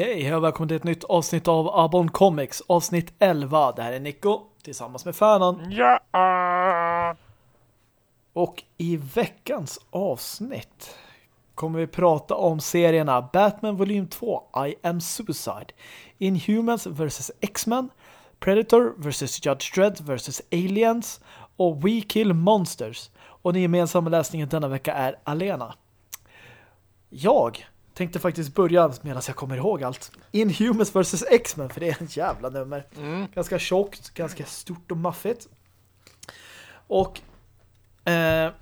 Okej, hej och välkommen till ett nytt avsnitt av Abon Comics, avsnitt 11. Det här är Nico tillsammans med Färnan. Ja. Och i veckans avsnitt kommer vi prata om serierna Batman volym 2, I am Suicide, Inhumans vs. X-Men, Predator vs. Judge Dredd vs. Aliens och We Kill Monsters. Och den gemensamma läsningen denna vecka är Alena. Jag tänkte faktiskt börja medan jag kommer ihåg allt. Inhumans vs. X-Men, för det är en jävla nummer. Mm. Ganska tjockt, ganska stort och maffigt. Och eh,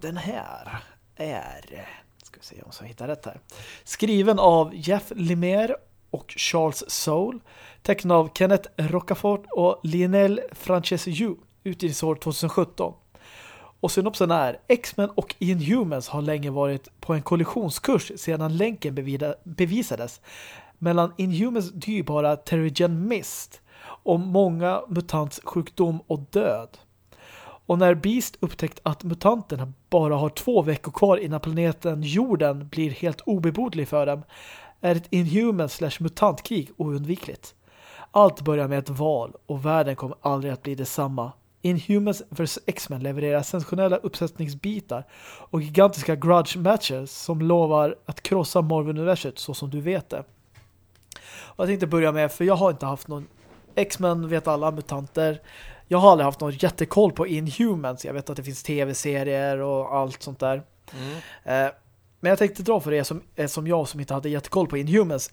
den här är, ska vi se om jag hittar rätt här. Skriven av Jeff Lemire och Charles Soule. Tecknad av Kenneth Rocafort och Lionel Francescu. Utgivningsår 2017. Och synopsen är X-Men och Inhumans har länge varit på en kollisionskurs sedan länken bevida, bevisades mellan Inhumans dyrbara Terrigen Mist och många mutants sjukdom och död. Och när Beast upptäckt att mutanterna bara har två veckor kvar innan planeten jorden blir helt obebodlig för dem är ett Inhumans slash mutantkrig oundvikligt. Allt börjar med ett val och världen kommer aldrig att bli detsamma. Inhumans vs. X-Men levererar sensationella uppsättningsbitar och gigantiska grudge matches som lovar att krossa Marvel-universet så som du vet det. Och jag tänkte börja med, för jag har inte haft någon X-Men vet alla, mutanter. Jag har aldrig haft någon jättekoll på Inhumans. Jag vet att det finns tv-serier och allt sånt där. Mm. Eh, men jag tänkte dra för er som, som jag som inte hade jättekoll på Inhumans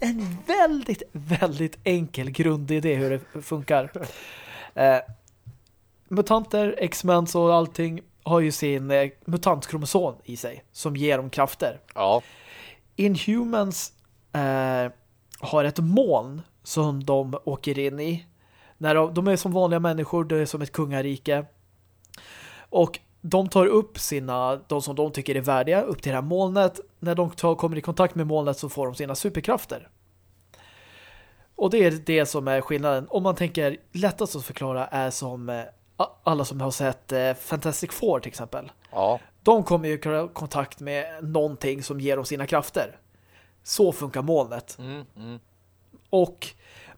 en väldigt, väldigt enkel grundidé hur det funkar. Eh, mutanter, X-Men och allting har ju sin eh, mutantkromosom i sig som ger dem krafter. Ja. Inhumans eh, har ett moln som de åker in i. När de, de är som vanliga människor, det är som ett kungarike. Och de tar upp sina, de som de tycker är värdiga, upp till det här molnet. När de tar, kommer i kontakt med molnet så får de sina superkrafter. Och det är det som är skillnaden. Om man tänker lättast att förklara är som eh, alla som har sett eh, Fantastic Four till exempel. Ja. De kommer ju i kontakt med någonting som ger dem sina krafter. Så funkar molnet. Mm. Mm. Och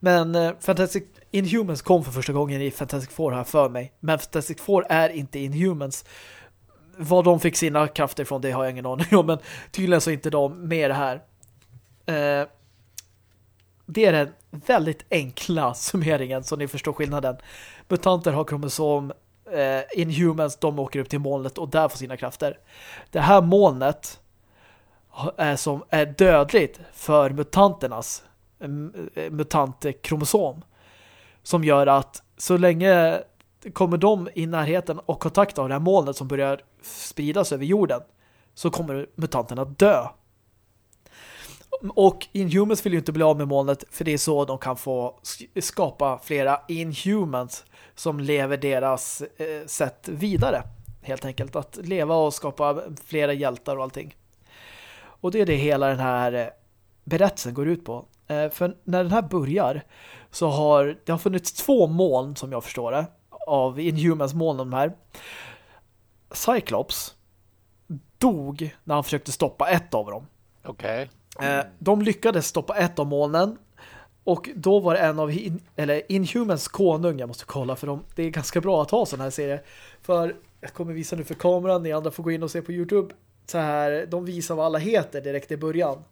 men eh, Fantastic Inhumans kom för första gången i Fantastic Four här för mig. Men Fantastic Four är inte Inhumans. Vad de fick sina krafter från det har jag ingen aning om. Men tydligen så är inte de med det här. Eh, det är den väldigt enkla summeringen så ni förstår skillnaden. Mutanter har kromosom eh, Inhumans, de åker upp till molnet och där får sina krafter. Det här molnet är, som, är dödligt för mutanternas eh, mutantkromosom som gör att så länge kommer de i närheten och kontakt av det här molnet som börjar spridas över jorden så kommer mutanterna dö. Och Inhumans vill ju inte bli av med molnet för det är så de kan få skapa flera Inhumans som lever deras eh, sätt vidare. Helt enkelt att leva och skapa flera hjältar och allting. Och det är det hela den här eh, berättelsen går ut på. Eh, för när den här börjar så har det har funnits två moln som jag förstår det av Inhumans moln de här. Cyclops dog när han försökte stoppa ett av dem. Okej. Okay. Eh, de lyckades stoppa ett av molnen och då var det en av in, eller Inhumans konung, jag måste kolla för de, Det är ganska bra att ha sådana här serier. För jag kommer visa nu för kameran, ni andra får gå in och se på Youtube. Så här, de visar vad alla heter direkt i början.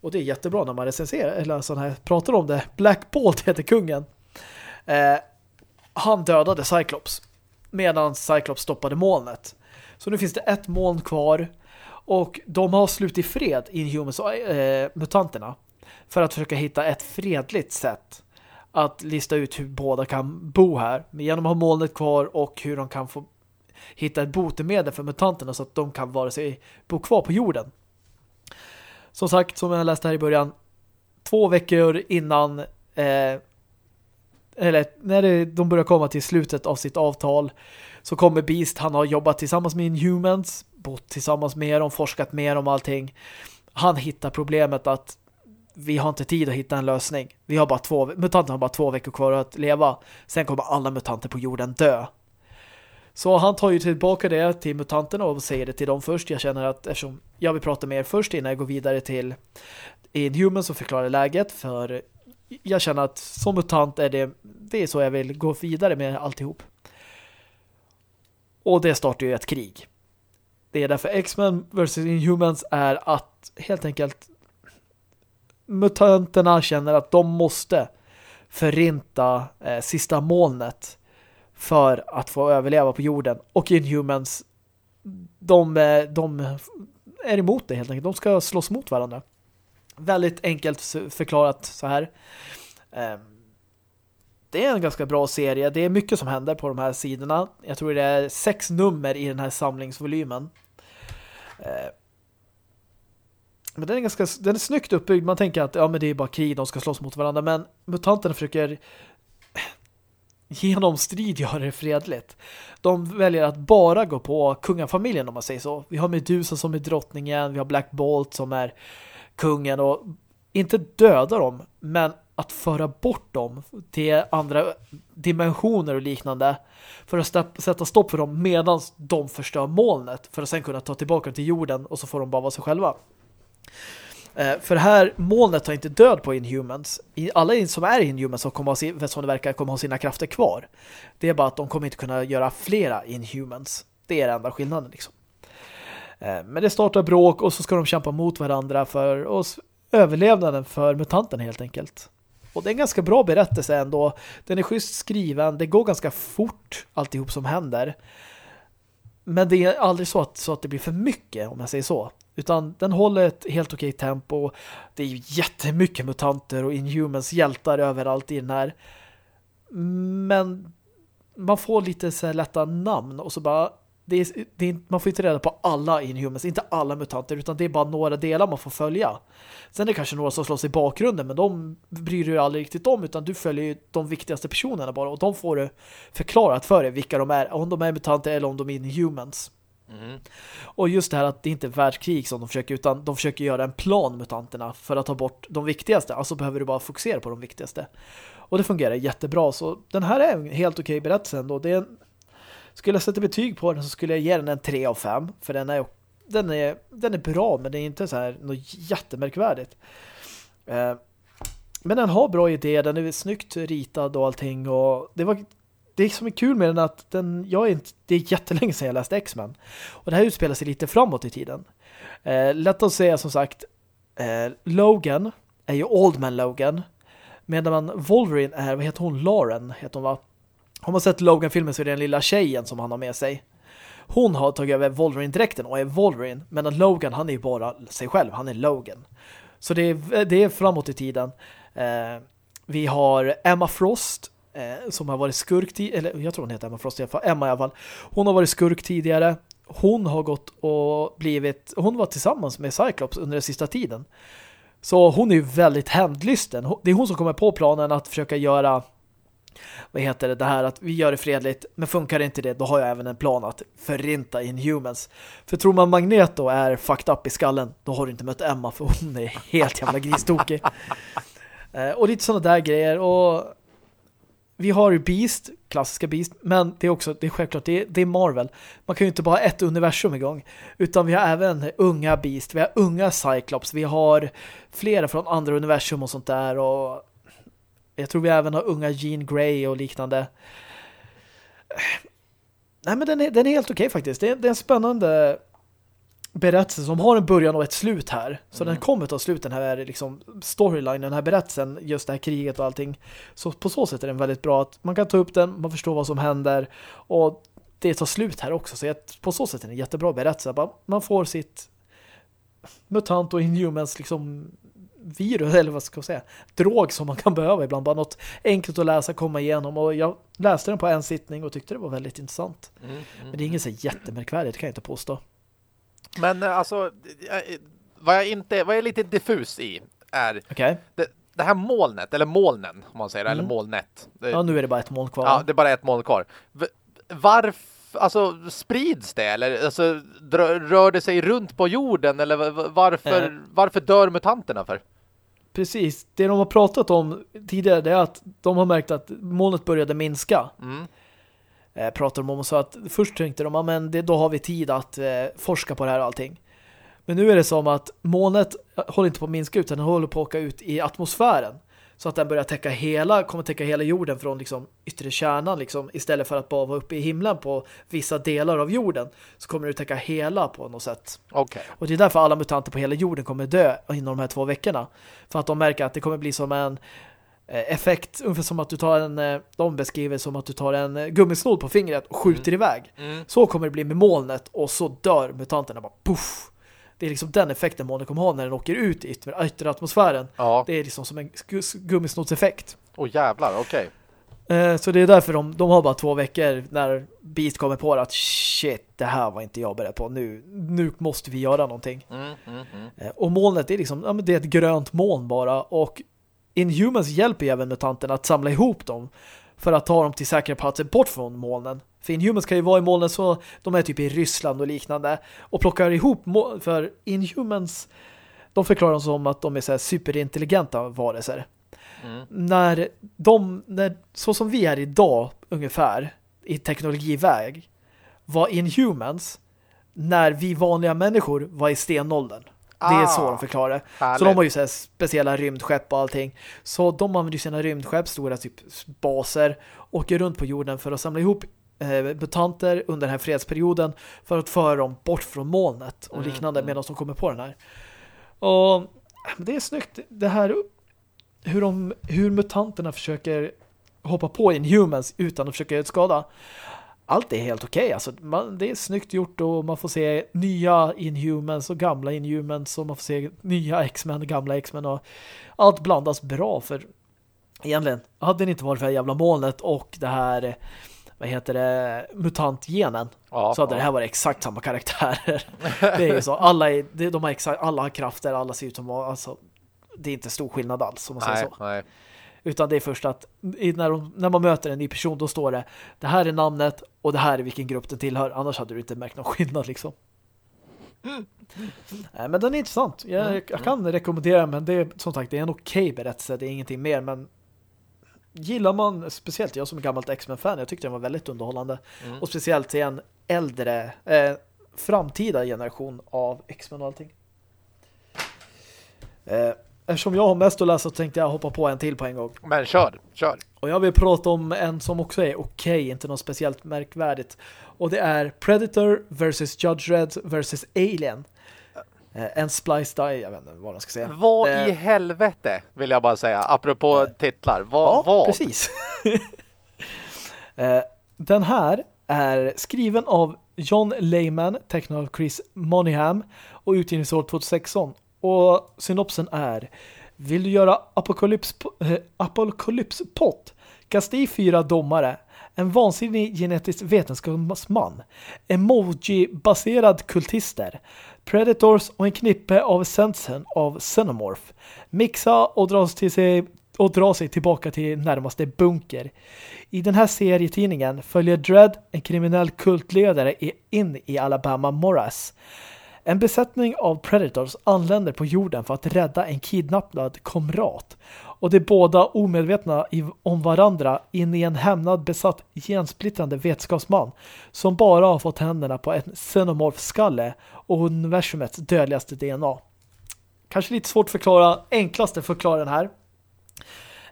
Och det är jättebra när man recenserar eller sån här, pratar om det. Black Bolt heter kungen. Eh, han dödade Cyclops medan Cyclops stoppade molnet. Så nu finns det ett moln kvar och de har slutit fred Inhumans och mutanterna för att försöka hitta ett fredligt sätt att lista ut hur båda kan bo här. Genom att ha molnet kvar och hur de kan få hitta ett botemedel för mutanterna så att de kan vara sig bo kvar på jorden. Som sagt, som jag läste här i början, två veckor innan eh, eller när det, de börjar komma till slutet av sitt avtal så kommer Beast, han har jobbat tillsammans med Inhumans, bott tillsammans med dem, forskat mer om allting. Han hittar problemet att vi har inte tid att hitta en lösning. Vi har bara två, mutanterna har bara två veckor kvar att leva. Sen kommer alla mutanter på jorden dö. Så han tar ju tillbaka det till mutanterna och säger det till dem först. Jag känner att eftersom jag vill prata med er först innan jag går vidare till Inhumans och förklarar läget för jag känner att som mutant är det, det är så jag vill gå vidare med alltihop. Och det startar ju ett krig. Det är därför X-Men vs. Inhumans är att helt enkelt mutanterna känner att de måste förinta eh, sista molnet för att få överleva på jorden. Och Inhumans de, eh, de är emot det helt enkelt. De ska slåss mot varandra. Väldigt enkelt förklarat så här. Ehm, det är en ganska bra serie. Det är mycket som händer på de här sidorna. Jag tror det är sex nummer i den här samlingsvolymen. Ehm, men den är ganska den är snyggt uppbyggd. Man tänker att ja, men det är bara krig, de ska slåss mot varandra. Men mutanterna försöker genom strid göra det fredligt. De väljer att bara gå på kungafamiljen om man säger så. Vi har Medusa som är drottningen, vi har Black Bolt som är kungen och inte döda dem, men att föra bort dem till andra dimensioner och liknande för att sätta stopp för dem medan de förstör molnet för att sen kunna ta tillbaka dem till jorden och så får de bara vara sig själva. Eh, för det här molnet tar inte död på Inhumans. Alla som är Inhumans som, kommer ha, som det verkar kommer ha sina krafter kvar. Det är bara att de kommer inte kunna göra flera Inhumans. Det är den enda skillnaden liksom. Eh, men det startar bråk och så ska de kämpa mot varandra för oss överlevnaden för mutanten helt enkelt. Och det är en ganska bra berättelse ändå. Den är schysst skriven. Det går ganska fort alltihop som händer. Men det är aldrig så att, så att det blir för mycket om jag säger så. Utan den håller ett helt okej tempo. Det är ju jättemycket mutanter och inhumans hjältar överallt i den här. Men man får lite så lätta namn och så bara det är, det är, man får inte reda på alla Inhumans, inte alla mutanter, utan det är bara några delar man får följa. Sen är det kanske några som slåss i bakgrunden, men de bryr du aldrig riktigt om, utan du följer ju de viktigaste personerna bara, och de får du förklarat för dig vilka de är, om de är mutanter eller om de är Inhumans. Mm. Och just det här att det inte är världskrig som de försöker, utan de försöker göra en plan mutanterna för att ta bort de viktigaste. Alltså behöver du bara fokusera på de viktigaste. Och det fungerar jättebra, så den här är en helt okej berättelse ändå. Det är en skulle jag sätta betyg på den så skulle jag ge den en 3 av 5. För den är, den är, den är bra men det är inte så här något jättemärkvärdigt. Eh, men den har bra idéer, den är snyggt ritad och allting. Och det var det som är kul med den att den, jag är inte, det är jättelänge sedan jag läste X-Men. Och det här utspelar sig lite framåt i tiden. Eh, lätt att säga som sagt, eh, Logan är ju Oldman Logan. Medan Wolverine är, vad heter hon? Lauren heter hon va? Har man sett Logan-filmen så är det den lilla tjejen som han har med sig. Hon har tagit över Wolverine-dräkten och är Wolverine. Men Logan, han är ju bara sig själv. Han är Logan. Så det är, det är framåt i tiden. Eh, vi har Emma Frost eh, som har varit skurk eller jag tror hon heter Emma Frost i alla fall. Emma i alla fall. Hon har varit skurk tidigare. Hon har gått och blivit hon var tillsammans med Cyclops under den sista tiden. Så hon är ju väldigt hämndlysten. Det är hon som kommer på planen att försöka göra vad heter det, det här att vi gör det fredligt, men funkar inte det, då har jag även en plan att förinta Inhumans. För tror man Magneto är fucked up i skallen, då har du inte mött Emma, för hon är helt jävla gristokig. eh, och lite sådana där grejer, och vi har ju Beast, klassiska Beast, men det är också, det är självklart, det är, det är Marvel. Man kan ju inte bara ha ett universum igång, utan vi har även unga Beast, vi har unga Cyclops, vi har flera från andra universum och sånt där, och jag tror vi även har unga Jean Grey och liknande. Nej, men den är, den är helt okej okay, faktiskt. Det är, det är en spännande berättelse som har en början och ett slut här. Så mm. den kommer ta slut den här liksom storyline, den här berättelsen, just det här kriget och allting. Så på så sätt är den väldigt bra att man kan ta upp den, man förstår vad som händer och det tar slut här också. Så på så sätt är det en jättebra berättelse. Man får sitt mutant och inhumans liksom virus, eller vad ska jag säga, drog som man kan behöva ibland. Bara något enkelt att läsa, komma igenom. Och jag läste den på en sittning och tyckte det var väldigt intressant. Mm, mm, Men det är inget så jättemärkvärdigt, kan jag inte påstå. Men eh, alltså, vad jag, inte, vad jag är lite diffus i är okay. det, det, här molnet, eller molnen om man säger, mm. eller molnet. Ja, nu är det bara ett moln kvar. Ja, det är bara ett moln kvar. Varför alltså sprids det eller alltså rör det sig runt på jorden eller varför äh. varför dör mutanterna för? Precis, det de har pratat om tidigare är att de har märkt att molnet började minska. Mm. eh, pratar de om och så att först tänkte de, men det, då har vi tid att eh, forska på det här och allting. Men nu är det som att molnet håller inte på att minska utan den håller på att åka ut i atmosfären. Så att den börjar täcka hela, kommer täcka hela jorden från liksom yttre kärnan liksom, istället för att bara vara uppe i himlen på vissa delar av jorden så kommer det täcka hela på något sätt. Okej. Och det är därför alla mutanter på hela jorden kommer dö inom de här två veckorna. För att de märker att det kommer bli som en eh, effekt, ungefär som att du tar en, eh, de beskriver som att du tar en eh, gummisnodd på fingret och skjuter iväg. Mm. Så kommer det bli med molnet och så dör mutanterna bara puff. Det är liksom den effekten molnet kommer ha när den åker ut i yttre, yttre atmosfären. Ja. Det är liksom som en gu- gummisnodseffekt. Åh jävlar, okej. Eh, Så det är därför de, de har bara två veckor när Beat kommer på att shit, det här var inte jag beredd på. Nu, nu måste vi göra någonting. Mm, mm, mm. Eh, Och molnet är liksom, ja, det är ett grönt moln bara och Inhumans hjälper även mutanterna att samla ihop dem för att ta dem till säkra platser bort från molnen. För Inhumans kan ju vara i molnen så de är typ i Ryssland och liknande och plockar ihop för Inhumans de förklarar dem som att de är så superintelligenta varelser. Mm. När de, när, så som vi är idag ungefär i teknologiväg var Inhumans när vi vanliga människor var i stenåldern. Det är så Ah, de förklarar. Härligt. Så de har ju så här speciella rymdskepp och allting. Så de använder ju sina rymdskepp, stora typ baser, åker runt på jorden för att samla ihop eh, mutanter under den här fredsperioden för att föra dem bort från molnet och Mm, liknande mm. medan de kommer på den här. Och det är snyggt. Det här hur, de, hur mutanterna försöker hoppa på Inhumans utan att försöka skada. Allt är helt okej. Alltså, man, det är snyggt gjort och man får se nya Inhumans och gamla Inhumans och man får se nya X-Men, gamla X-Men och allt blandas bra för egentligen hade det inte varit för det här jävla molnet och det här vad heter det, mutantgenen ja, så hade det här varit exakt samma karaktärer. Det är ju så. Alla, är, de har exakt, alla har krafter, alla ser ut som alltså, det är inte stor skillnad alls om man säger Nej, så. nej. Utan det är först att i- när, de, när man möter en ny person då står det det här är namnet och det här är vilken grupp den tillhör. Annars hade du inte märkt någon skillnad liksom. Nej, men den är intressant. Jag, Mm, jag kan rekommendera men det är som sagt det är en okej berättelse. Det är ingenting mer, men gillar man, speciellt jag som är gammalt X-Men-fan, jag tyckte den var väldigt underhållande. Mm. Och speciellt till en äldre, eh, framtida generation av X-Men och allting. Eh, eftersom jag har mest att läsa så tänkte jag hoppa på en till på en gång. Men kör, kör. Och jag vill prata om en som också är okej, inte något speciellt märkvärdigt. Och det är Predator vs. Judge Red vs. Alien. Eh, en splice die, jag vet inte vad man ska säga. Vad Eh, i helvete vill jag bara säga, apropå titlar. Vad? Ja, vad? precis. Eh, Den här är skriven av John Lehman, tecknad av Chris Monaghan och utgivningsår 2016. Och synopsen är Vill du göra äh, apokalypspott? Kasta i fyra domare. En vansinnig genetisk vetenskapsman. Emoji-baserad kultister. Predators och en knippe av essensen av Xenomorph. Mixa och dra till sig och dra sig tillbaka till närmaste bunker. I den här serietidningen följer Dredd en kriminell kultledare in i Alabama Morass. En besättning av Predators anländer på jorden för att rädda en kidnappad komrat. Och de båda omedvetna om varandra in i en hämnad besatt gensplittrande vetenskapsman som bara har fått händerna på en xenomorfskalle och universumets dödligaste DNA. Kanske lite svårt att förklara, enklaste förklara den här.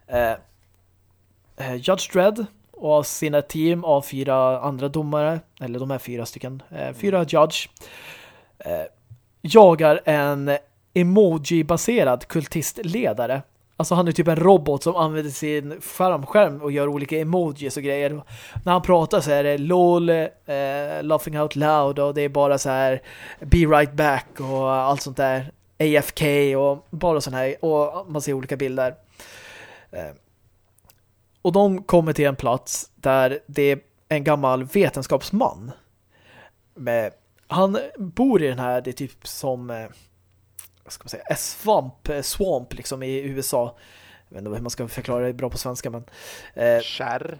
Eh, eh, Judge Dredd och sina team av fyra andra domare, eller de här fyra stycken, eh, fyra judge, Eh, jagar en emoji-baserad kultistledare. Alltså han är typ en robot som använder sin skärmskärm och gör olika emojis och grejer. När han pratar så är det LOL, eh, laughing out loud och det är bara så här be right back och allt sånt där. AFK och bara sån här och man ser olika bilder. Eh, och de kommer till en plats där det är en gammal vetenskapsman. Med, han bor i den här, det är typ som eh, vad ska man säga, en svamp, eh, swamp liksom i USA. Jag vet inte hur man ska förklara det bra på svenska men eh, Kärr.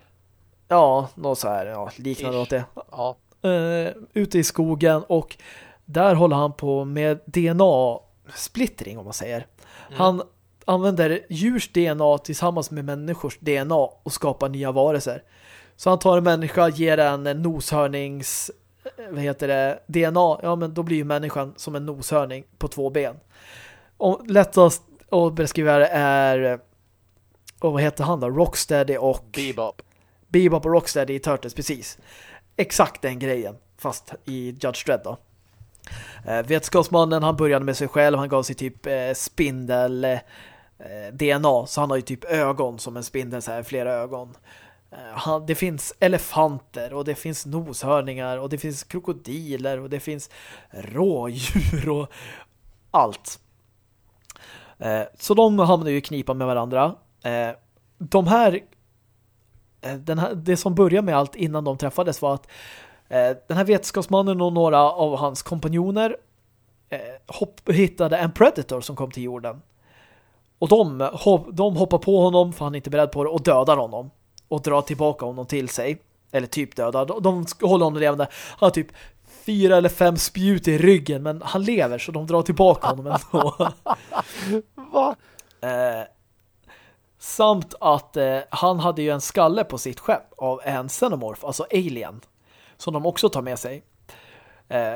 ja, något så här, ja, liknande Ish. åt det. Ja. Eh, ute i skogen och där håller han på med DNA-splittring om man säger. Han använder djurs DNA tillsammans med människors DNA och skapar nya varelser. Så han tar en människa, ger en noshörnings vad heter det, DNA, ja men då blir ju människan som en noshörning på två ben. Och lättast att beskriva det är och vad heter han då? Rocksteady och Bebop. Bebop och Rocksteady i Turtles, precis. Exakt den grejen, fast i Judge Dredd då. Eh, vetenskapsmannen, han började med sig själv, han gav sig typ eh, spindel eh, DNA, så han har ju typ ögon som en spindel, så här, flera ögon. Eh, han, det finns elefanter och det finns noshörningar och det finns krokodiler och det finns rådjur och allt. Eh, så de hamnar ju i knipa med varandra. Eh, de här, eh, den här, det som började med allt innan de träffades var att eh, den här vetenskapsmannen och några av hans kompanjoner eh, hopp, hittade en predator som kom till jorden. Och de, hop, de hoppar på honom för han är inte beredd på det och dödar honom. Och drar tillbaka honom till sig. Eller typ dödar. De, de håller honom levande. Han har typ fyra eller fem spjut i ryggen men han lever så de drar tillbaka honom ändå. Va? Eh, samt att eh, han hade ju en skalle på sitt skepp av en xenomorph, alltså alien, som de också tar med sig. Eh,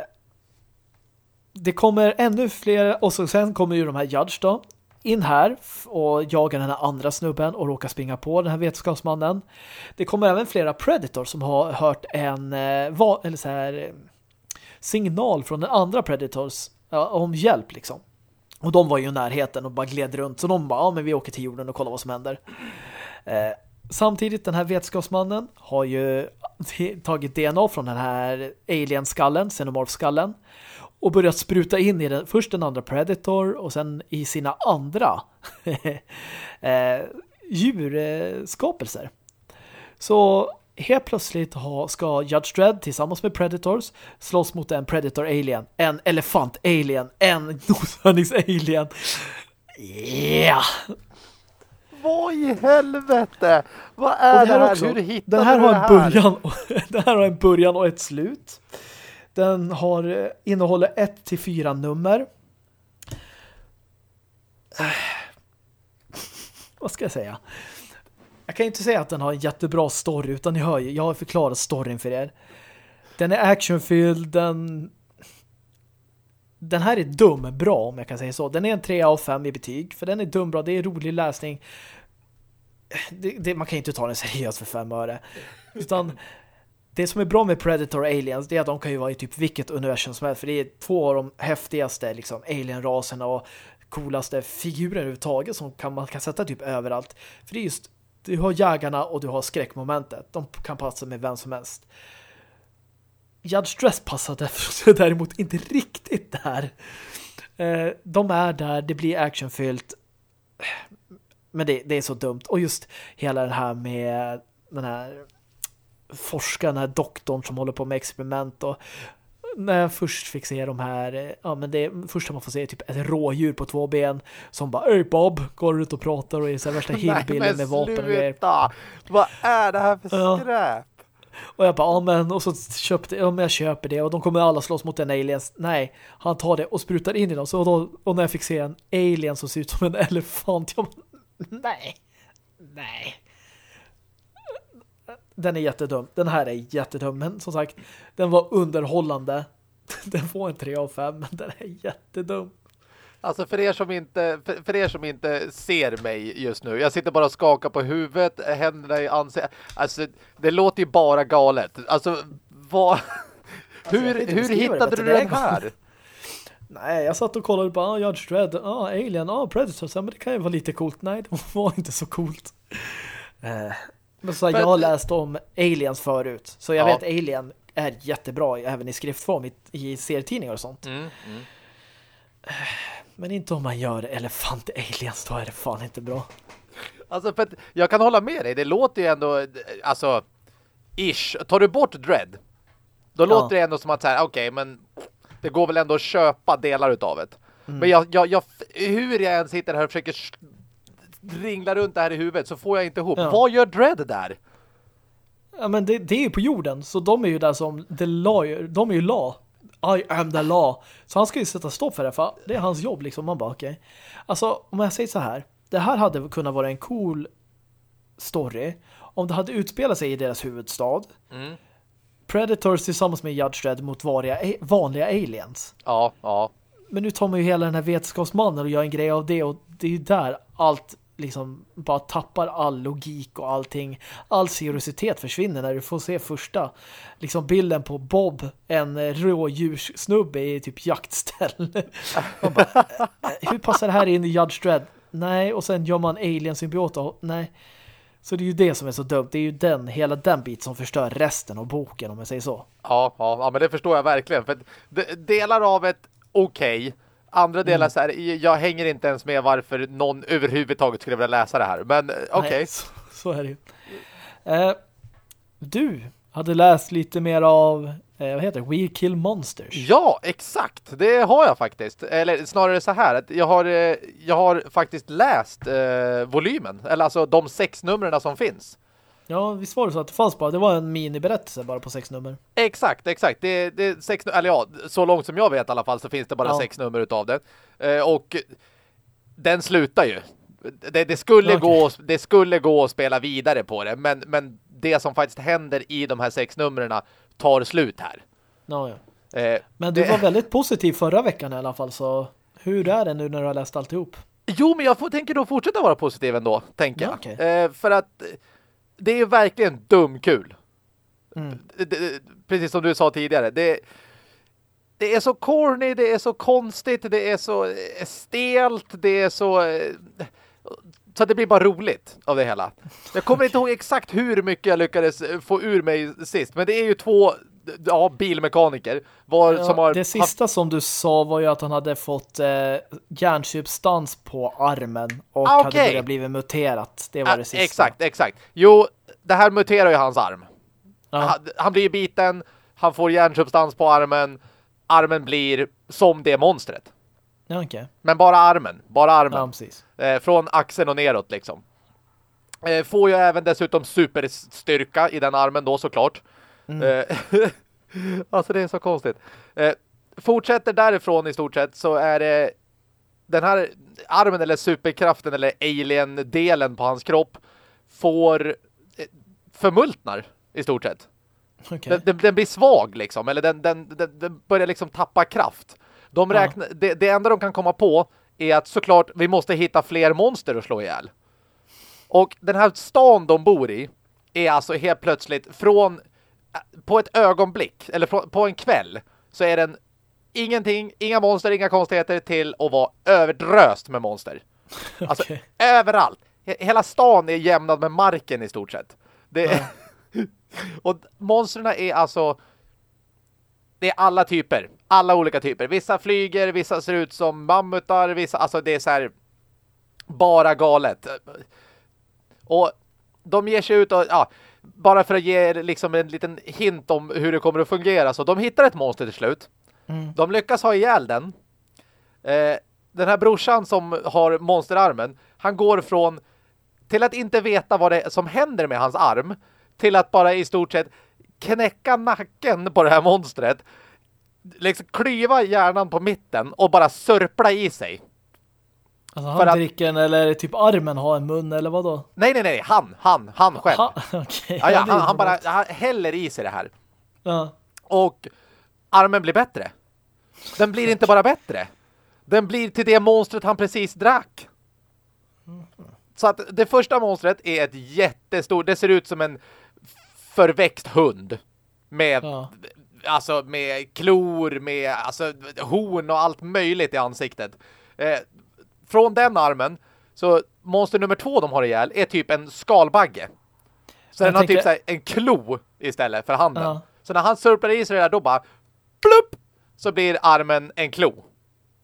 det kommer ännu fler, och så sen kommer ju de här Judge då, in här och jagar den här andra snubben och råkar springa på den här vetenskapsmannen. Det kommer även flera Predator som har hört en eh, eller så här, eh, signal från den andra Predators ja, om hjälp liksom. Och de var ju i närheten och bara gled runt. Så de bara, ja men vi åker till jorden och kollar vad som händer. Eh, samtidigt, den här vetenskapsmannen har ju tagit DNA från den här alien-skallen, xenomorph-skallen. Och börjat spruta in i den, först den andra Predator och sen i sina andra eh, djurskapelser. Så helt plötsligt ha, ska Judge Dredd tillsammans med Predators slåss mot en Predator-alien, en elefant-alien, en noshörnings-alien. Yeah! Vad i helvete? Vad är det här? Också, Hur hittade den här du har det en här? början och, den här har en början och ett slut. Den har eh, innehåller ett till fyra nummer. Äh. Vad ska jag säga? Jag kan inte säga att den har en jättebra story utan ni hör ju, jag har förklarat storyn för er. Den är actionfylld, den den här är dum bra om jag kan säga så. Den är en 3 av 5 i betyg för den är dum bra, det är rolig läsning. Det, det, man kan inte ta den seriöst för fem öre. Utan det som är bra med Predator och Aliens det är att de kan ju vara i typ vilket universum som helst. För det är två av de häftigaste liksom, alien-raserna och coolaste figurer överhuvudtaget som kan, man kan sätta typ överallt. För det är just, du har jägarna och du har skräckmomentet. De kan passa med vem som helst. Judge Dress passade däremot inte riktigt där. Eh, de är där, det blir actionfyllt. Men det, det är så dumt. Och just hela det här med den här forskaren, den här doktorn som håller på med experiment och när jag först fick se de här ja men det första man får se är typ ett rådjur på två ben som bara Ey Bob, går ut och pratar och är så värsta hillbillen med vapen och grejer. Vad är det här för Ja. skräp? Och jag bara, ja men, och så köpte ja, men jag köper det och de kommer alla slåss mot en alien. Nej, han tar det och sprutar in i dem. Så då, och när jag fick se en alien som ser ut som en elefant, jag bara, nej, nej. Den är jättedum. Den här är jättedum, men som sagt, den var underhållande. Den får en 3 av 5, men den är jättedum. Alltså för er som inte för, för er som inte ser mig just nu. Jag sitter bara och skakar på huvudet, händerna i ansiktet. Alltså det låter ju bara galet. Alltså vad jag hur hur det hittade du Det är den här? Nej, jag satt och kollade på ah, Judge Dredd, ah, Alien, ah, Predator, så, men det kan ju vara lite coolt. Nej, det var inte så coolt. Eh, men så, För jag har läst om Aliens förut, så jag Ja. vet Alien är jättebra även i skriftform i, i serietidningar och sånt. Mm, mm. Men inte om man gör elefant-aliens, då är det fan inte bra. Alltså för att jag kan hålla med dig. Det låter ju ändå alltså ish. Tar du bort Dread då Ja. låter det ändå som att så här okej, men det går väl ändå att köpa delar utav det. Mm. Men jag, jag, jag, hur jag än sitter här och försöker s- ringla runt det här i huvudet så får jag inte ihop. Ja. Vad gör Dread där? Ja, men det, det är ju på jorden, så de är ju där som the lawyer, de är ju law. I am the law. Så han ska ju sätta stopp för det, för det är hans jobb liksom. Man bara, okej. Alltså, om jag säger så här. Det här hade kunnat vara en cool story om det hade utspelat sig i deras huvudstad. Mm. Predators tillsammans med Judge Dredd mot vanliga, vanliga aliens. Ja, ja. Men nu tar man ju hela den här vetenskapsmannen och gör en grej av det och det är ju där allt liksom bara tappar all logik och allting. All seriositet försvinner när du får se första liksom bilden på Bob, en rådjurssnubbe i typ jaktställ. Bara, eh, hur passar det här in i Judge Dredd? Nej, och sen gör man alien-symbiota. Nej. Så det är ju det som är så dumt. Det är ju den, hela den bit som förstör resten av boken om jag säger så. Ja, ja, ja, men det förstår jag verkligen. För delar av ett okej. Andra delar Mm. så här, jag hänger inte ens med varför någon överhuvudtaget skulle vilja läsa det här. Men eh, okej. Nej, så, så är det ju. Eh, du hade läst lite mer av eh, vad heter det? We Kill Monsters. Ja, exakt. Det har jag faktiskt. Eller snarare så här att jag har, eh, jag har faktiskt läst eh, volymen. Eller alltså de sex numren som finns. Ja, visst var det så att det fanns bara, det var en miniberättelse bara på sex nummer. Exakt, exakt. Det, det sex, eller ja, så långt som jag vet i alla fall så finns det bara Ja. sex nummer utav det. Eh, och den slutar ju. Det, det, skulle Okej. gå, det skulle gå att spela vidare på det, men, men det som faktiskt händer i de här sex numren tar slut här. Ja, ja. Eh, Men du det- var väldigt positiv förra veckan i alla fall, så hur är det nu när du har läst alltihop? Jo, men jag får, tänker då fortsätta vara positiv ändå, tänker Ja, jag. okej. Eh, för att eh, det är verkligen dumkul. Mm. Det- det- Precis som du sa tidigare. Det, det är så corny, det är så konstigt, det är så eh, stelt, det är så... eh, Så det blir bara roligt av det hela. Jag kommer inte ihåg exakt hur mycket jag lyckades få ur mig sist, men det är ju två ja, bilmekaniker var, Ja, som har det sista som du sa var ju att han hade fått eh, hjärnsubstans på armen och Ah, hade okej. börjat bli muterat. Det var Ja, det sista. Exakt, exakt. Jo, det här muterar ju hans arm. Ja. Han, han blir biten, han får hjärnsubstans på armen, armen blir som det monstret. Ja, okej. Men bara armen, bara armen. Ja. Eh, från axeln och neråt liksom. Eh, får ju även dessutom superstyrka i den armen då såklart. Mm. Eh, alltså det är så konstigt. Eh, fortsätter därifrån i stort sett så är det den här armen eller superkraften eller alien-delen på hans kropp får eh, förmultnar i stort sett. Okej. Den, den, den blir svag liksom, eller den, den, börjar liksom tappa kraft. De Ja. räknar, det, det enda de kan komma på är att såklart vi måste hitta fler monster att slå ihjäl. Och den här stan de bor i är alltså helt plötsligt från på ett ögonblick, eller på, på en kväll så är den ingenting, inga monster, inga konstigheter till att vara överdröst med monster. Alltså Okej. överallt. He- Hela stan är jämnad med marken i stort sett. Det och monstren är alltså det är alla typer. Alla olika typer. Vissa flyger, vissa ser ut som mammutar, vissa, alltså det är så här bara galet. Och de ger sig ut och, ja, bara för att ge er liksom en liten hint om hur det kommer att fungera. Så de hittar ett monster till slut. Mm. De lyckas ha ihjäl den. Eh, den här brorsan som har monsterarmen, han går från till att inte veta vad det är som händer med hans arm till att bara i stort sett knäcka nacken på det här monstret liksom klyva hjärnan på mitten och bara sörpla i sig. Alltså För att- handtricken eller typ armen har en mun eller vad då? Nej, nej, nej, han, han, han själv. Ha, okej. ja, ja, han, han bara han häller i sig det här. Ja. Och armen blir bättre. Den blir inte bara bättre. Den blir till det monstret han precis drack. Så att det första monstret är ett jättestort, det ser ut som en förväxt hund. Med, Ja. alltså med klor, med alltså, horn och allt möjligt i ansiktet. Eh, från den armen, så monster nummer två de har ihjäl är typ en skalbagge. Så Jag den har typ så här en klo istället för handen. Ja. Så när han surplar i sig det där, då bara plupp, så blir armen en klo.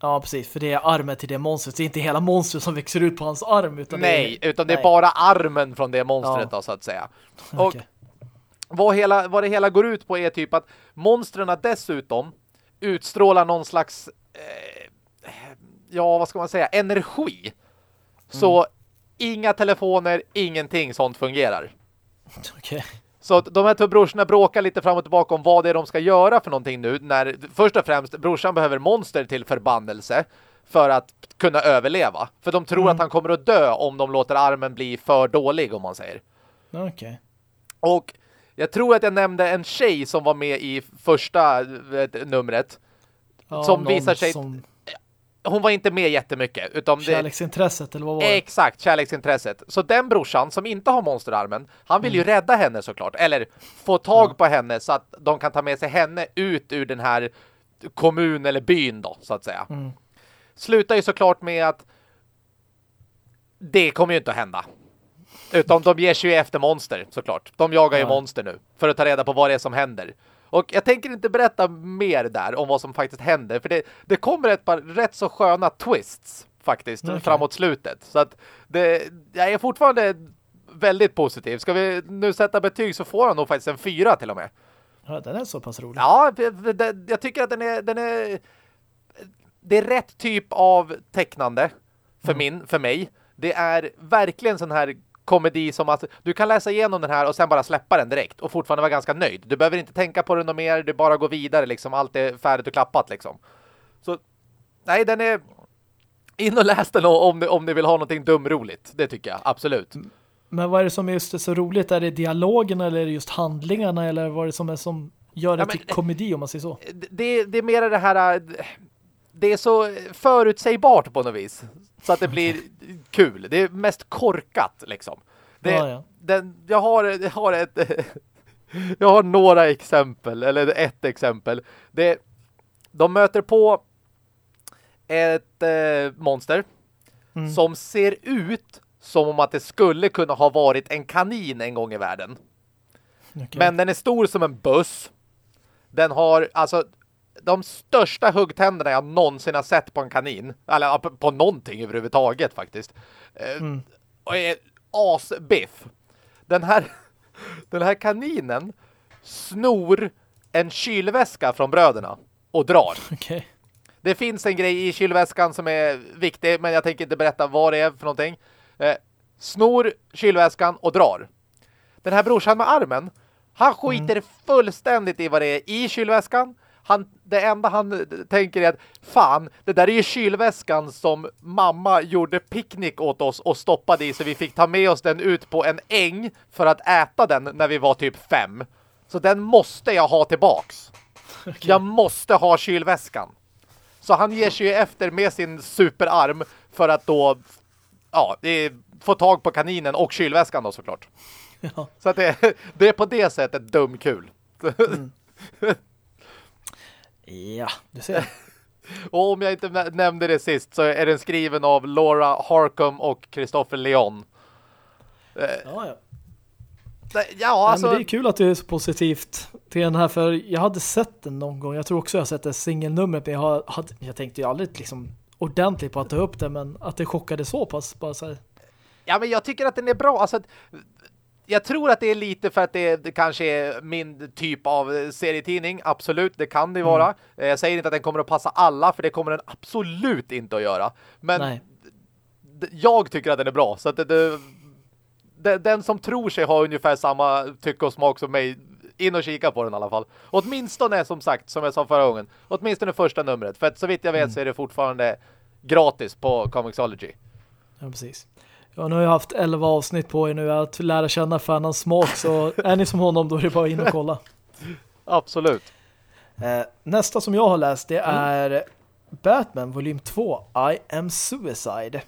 ja, precis. För det är armen till det monstret. Det är inte hela monstret som växer ut på hans arm. Utan Nej, det är, utan det är nej. bara armen från det monstret Ja. då, så att säga. Och Okej. vad, hela, vad det hela går ut på är typ att monstren dessutom utstrålar någon slags eh, ja, vad ska man säga, energi. Så Mm. inga telefoner, ingenting sånt fungerar. Okej. Så att de här två brorsorna bråkar lite fram och tillbaka om vad det är de ska göra för någonting nu. När först och främst brorsan behöver monster till förbannelse för att kunna överleva. För de tror Mm. att han kommer att dö om de låter armen bli för dålig om man säger. Okej. Och jag tror att jag nämnde en tjej som var med i första vet, numret. Ja, Som visar sig- Som Hon var inte med jättemycket. Utan det, kärleksintresset, eller vad var det? Exakt, kärleksintresset. Så den brorsan som inte har monsterarmen, han vill ju Mm. rädda henne såklart. Eller få tag på henne så att de kan ta med sig henne ut ur den här kommun eller byn då, så att säga. Mm. Slutar ju såklart med att det kommer ju inte att hända. Utan de ger sig ju efter monster, såklart. De jagar ju Ja. monster nu för att ta reda på vad det är som händer. Och jag tänker inte berätta mer där om vad som faktiskt händer. För det, det kommer ett par rätt så sköna twists faktiskt Okej. framåt slutet. Så att det, jag är fortfarande väldigt positiv. Ska vi nu sätta betyg så får han nog faktiskt en fyra till och med. Ja, den är så pass rolig. Ja, jag tycker att den är, den är det är rätt typ av tecknande för min, för mig. Det är verkligen sån här komedi som att du kan läsa igenom den här och sen bara släppa den direkt och fortfarande vara ganska nöjd. Du behöver inte tänka på den mer, du bara går vidare liksom. Allt är färdigt och klappat liksom. Så nej, den är in och läs den om ni, om ni vill ha någonting dumroligt. Det tycker jag, absolut. Men vad är det som är just så roligt? Är det dialogen eller är det just handlingarna eller vad är det som är som gör det Ja, men- till komedi om man säger så? det, det är mer det här äh, det är så förutsägbart på något vis så att det blir kul. Det är mest korkat liksom. Det, Ja, ja. Den, jag, har, jag har ett jag har några exempel eller ett exempel. Det, de möter på ett eh, monster Mm. som ser ut som om att det skulle kunna ha varit en kanin en gång i världen. Okej. Men den är stor som en buss. Den har alltså de största huggtänderna jag någonsin har sett på en kanin. Eller på, på någonting överhuvudtaget faktiskt. Eh, Mm. Och är asbiff. Den här, den här kaninen snor en kylväska från bröderna och drar. Okej. Det finns en grej i kylväskan som är viktig, men jag tänker inte berätta vad det är för någonting. Eh, snor kylväskan och drar. Den här brorsan med armen, han skiter fullständigt i vad det är i kylväskan. Han, det enda han tänker är att fan, det där är ju kylväskan som mamma gjorde picknick åt oss och stoppade i så vi fick ta med oss den ut på en äng för att äta den när vi var typ fem. Så den måste jag ha tillbaks. Jag måste ha kylväskan. Så han ger sig ju efter med sin superarm för att då ja, få tag på kaninen och kylväskan då såklart. Ja. Så att det, det är på det sättet dumkul. ja, du ser. och om jag inte nä- nämnde det sist så är den skriven av Laura Harcum och Christopher Leon. Ja, ja. Det- Ja, Nej, alltså... men det är kul att du är så positivt till den här för jag hade sett den någon gång. Jag tror också jag har sett det singelnumret men jag, har, hade, jag tänkte ju aldrig liksom ordentligt på att ta upp det men att det chockade så pass. Bara så här, Ja, men jag tycker att den är bra. Alltså, jag tror att det är lite för att det, det kanske är min typ av serietidning. Absolut, det kan det vara. Eh, Jag säger inte att den kommer att passa alla, för det kommer den absolut inte att göra. Men nej. jag tycker att den är bra. Så att det, det, den som tror sig ha ungefär samma tycke och smak som mig, in och kika på den i alla fall. Åtminstone, som sagt, som jag sa förra gången, åtminstone första numret. För att så vitt jag vet så är det fortfarande gratis på Comixology. Ja, precis. Ja, nu har jag haft 11 avsnitt på er nu att lära känna fanens smak så är ni som honom då är det bara in och kolla. Absolut. Eh, nästa som jag har läst det är Batman volym 2 I am Suicide.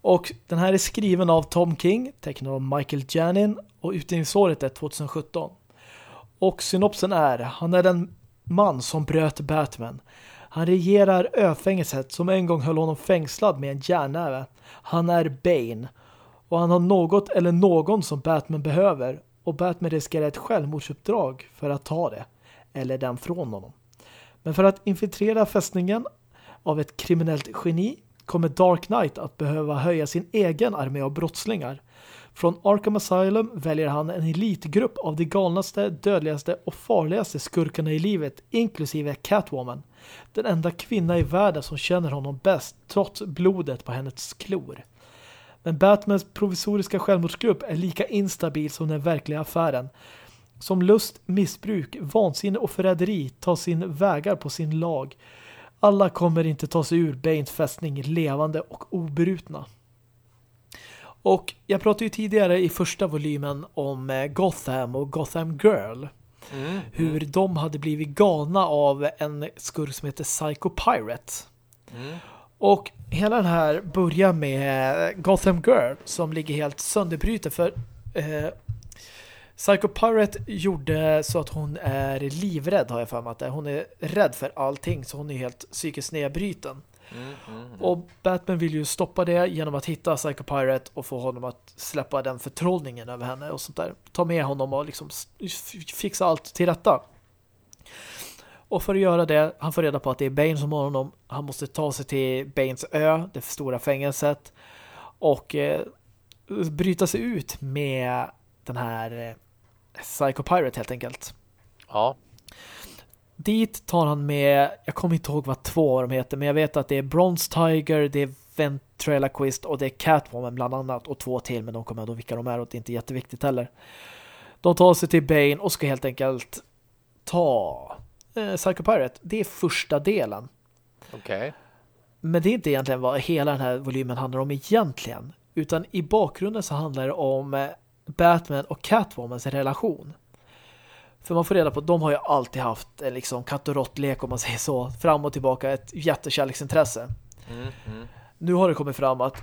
Och den här är skriven av Tom King, tecknad av Michael Janin och utgivningsåret är 2017. Och synopsen är, han är den man som bröt Batman. Han regerar öfängelset som en gång höll honom fängslad med en järnnäve. Han är Bane. Och han har något eller någon som Batman behöver. Och Batman riskerar ett självmordsuppdrag för att ta det. Eller den från honom. Men för att infiltrera fästningen av ett kriminellt geni kommer Dark Knight att behöva höja sin egen armé av brottslingar. Från Arkham Asylum väljer han en elitgrupp av de galnaste, dödligaste och farligaste skurkarna i livet, inklusive Catwoman. Den enda kvinna i världen som känner honom bäst, trots blodet på hennes klor. Men Batmans provisoriska självmordsgrupp är lika instabil som den verkliga affären. Som lust, missbruk, vansinne och förräderi tar sin vägar på sin lag. Alla kommer inte ta sig ur Banes fästning levande och obrutna. Och jag pratade ju tidigare i första volymen om eh, Gotham och Gotham Girl. Mm. Hur de hade blivit galna av en skurk som heter Psycho Pirate. Mm. Och hela den här börjar med Gotham Girl som ligger helt sönderbruten för eh, Psycho Pirate gjorde så att hon är livrädd har jag för mig att det. Hon är rädd för allting så hon är helt psykiskt nedbruten. Mm. Mm. Och Batman vill ju stoppa det genom att hitta Psycho Pirate och få honom att släppa den förtrollningen över henne och sånt där. Ta med honom och liksom fixa allt till rätta. Och för att göra det, han får reda på att det är Bane som har honom. Han måste ta sig till Banes ö, det stora fängelset. Och eh, bryta sig ut med den här eh, Psycho Pirate helt enkelt. Ja. Dit tar han med, jag kommer inte ihåg vad två av dem heter, men jag vet att det är Bronze Tiger, det är Ventriloquist och det är Catwoman bland annat och två till, men de kommer då vilka de är och det är inte jätteviktigt heller. De tar sig till Bane och ska helt enkelt ta eh, Psycho Pirate. Det är första delen. Okej. Okay. Men det är inte egentligen vad hela den här volymen handlar om egentligen. Utan i bakgrunden så handlar det om eh, Batman och Catwomans relation. För man får reda på att de har ju alltid haft en liksom katt och råttlek om man säger så. Fram och tillbaka ett jättekärleksintresse. Mm, mm. Nu har det kommit fram att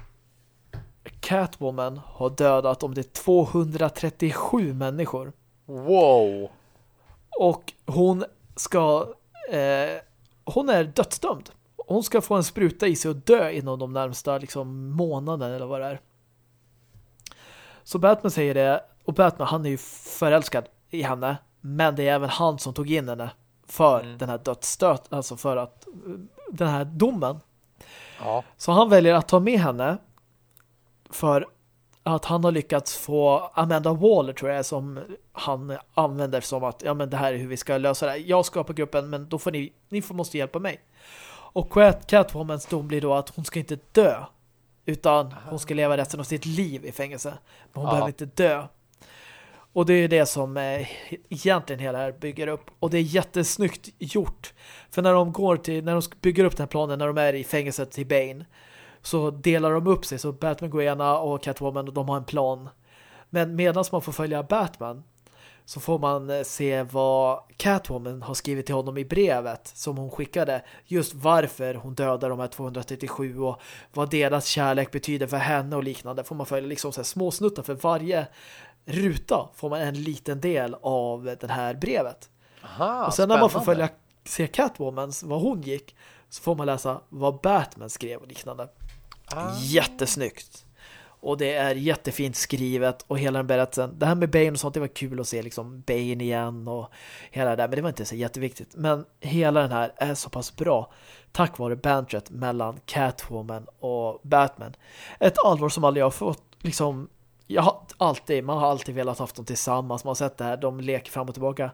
Catwoman har dödat om det är 237 människor. Wow! Och hon ska eh, hon är dödsdömd. Hon ska få en spruta i sig och dö inom de närmsta liksom, månaderna eller vad det är. Så Batman säger det och Batman han är ju förälskad i henne men det är även han som tog in henne för mm. den här dödsstöt, alltså för att den här domen. Ja. Så han väljer att ta med henne för att han har lyckats få Amanda Waller tror jag som han använder som att ja men det här är hur vi ska lösa det. Jag skapar gruppen men då får ni, ni får, måste hjälpa mig. Och Catwomans dom blir då att hon ska inte dö utan hon ska leva resten av sitt liv i fängelse. Men hon ja. behöver inte dö. Och det är det som eh, egentligen hela här bygger upp. Och det är jättesnyggt gjort. För när de går till, när de bygger upp den här planen, när de är i fängelset till Bane, så delar de upp sig. Så Batman går ena och Catwoman, och de har en plan. Men medan man får följa Batman så får man eh, se vad Catwoman har skrivit till honom i brevet som hon skickade. Just varför hon dödar de här 237 och vad deras kärlek betyder för henne och liknande. Får man följa liksom så här små snuttar för varje ruta får man en liten del av det här brevet. Aha, och sen när man får följa se Catwomans, vad hon gick, så får man läsa vad Batman skrev och liknande. Ah. Jättesnyggt. Och det är jättefint skrivet och hela den berättelsen. Det här med Bane och sånt, det var kul att se liksom Bane igen och hela det där, men det var inte så jätteviktigt. Men hela den här är så pass bra tack vare bantret mellan Catwoman och Batman. Ett allvar som aldrig har fått liksom jag har alltid, man har alltid velat haft dem tillsammans. Man har sett det här, de leker fram och tillbaka.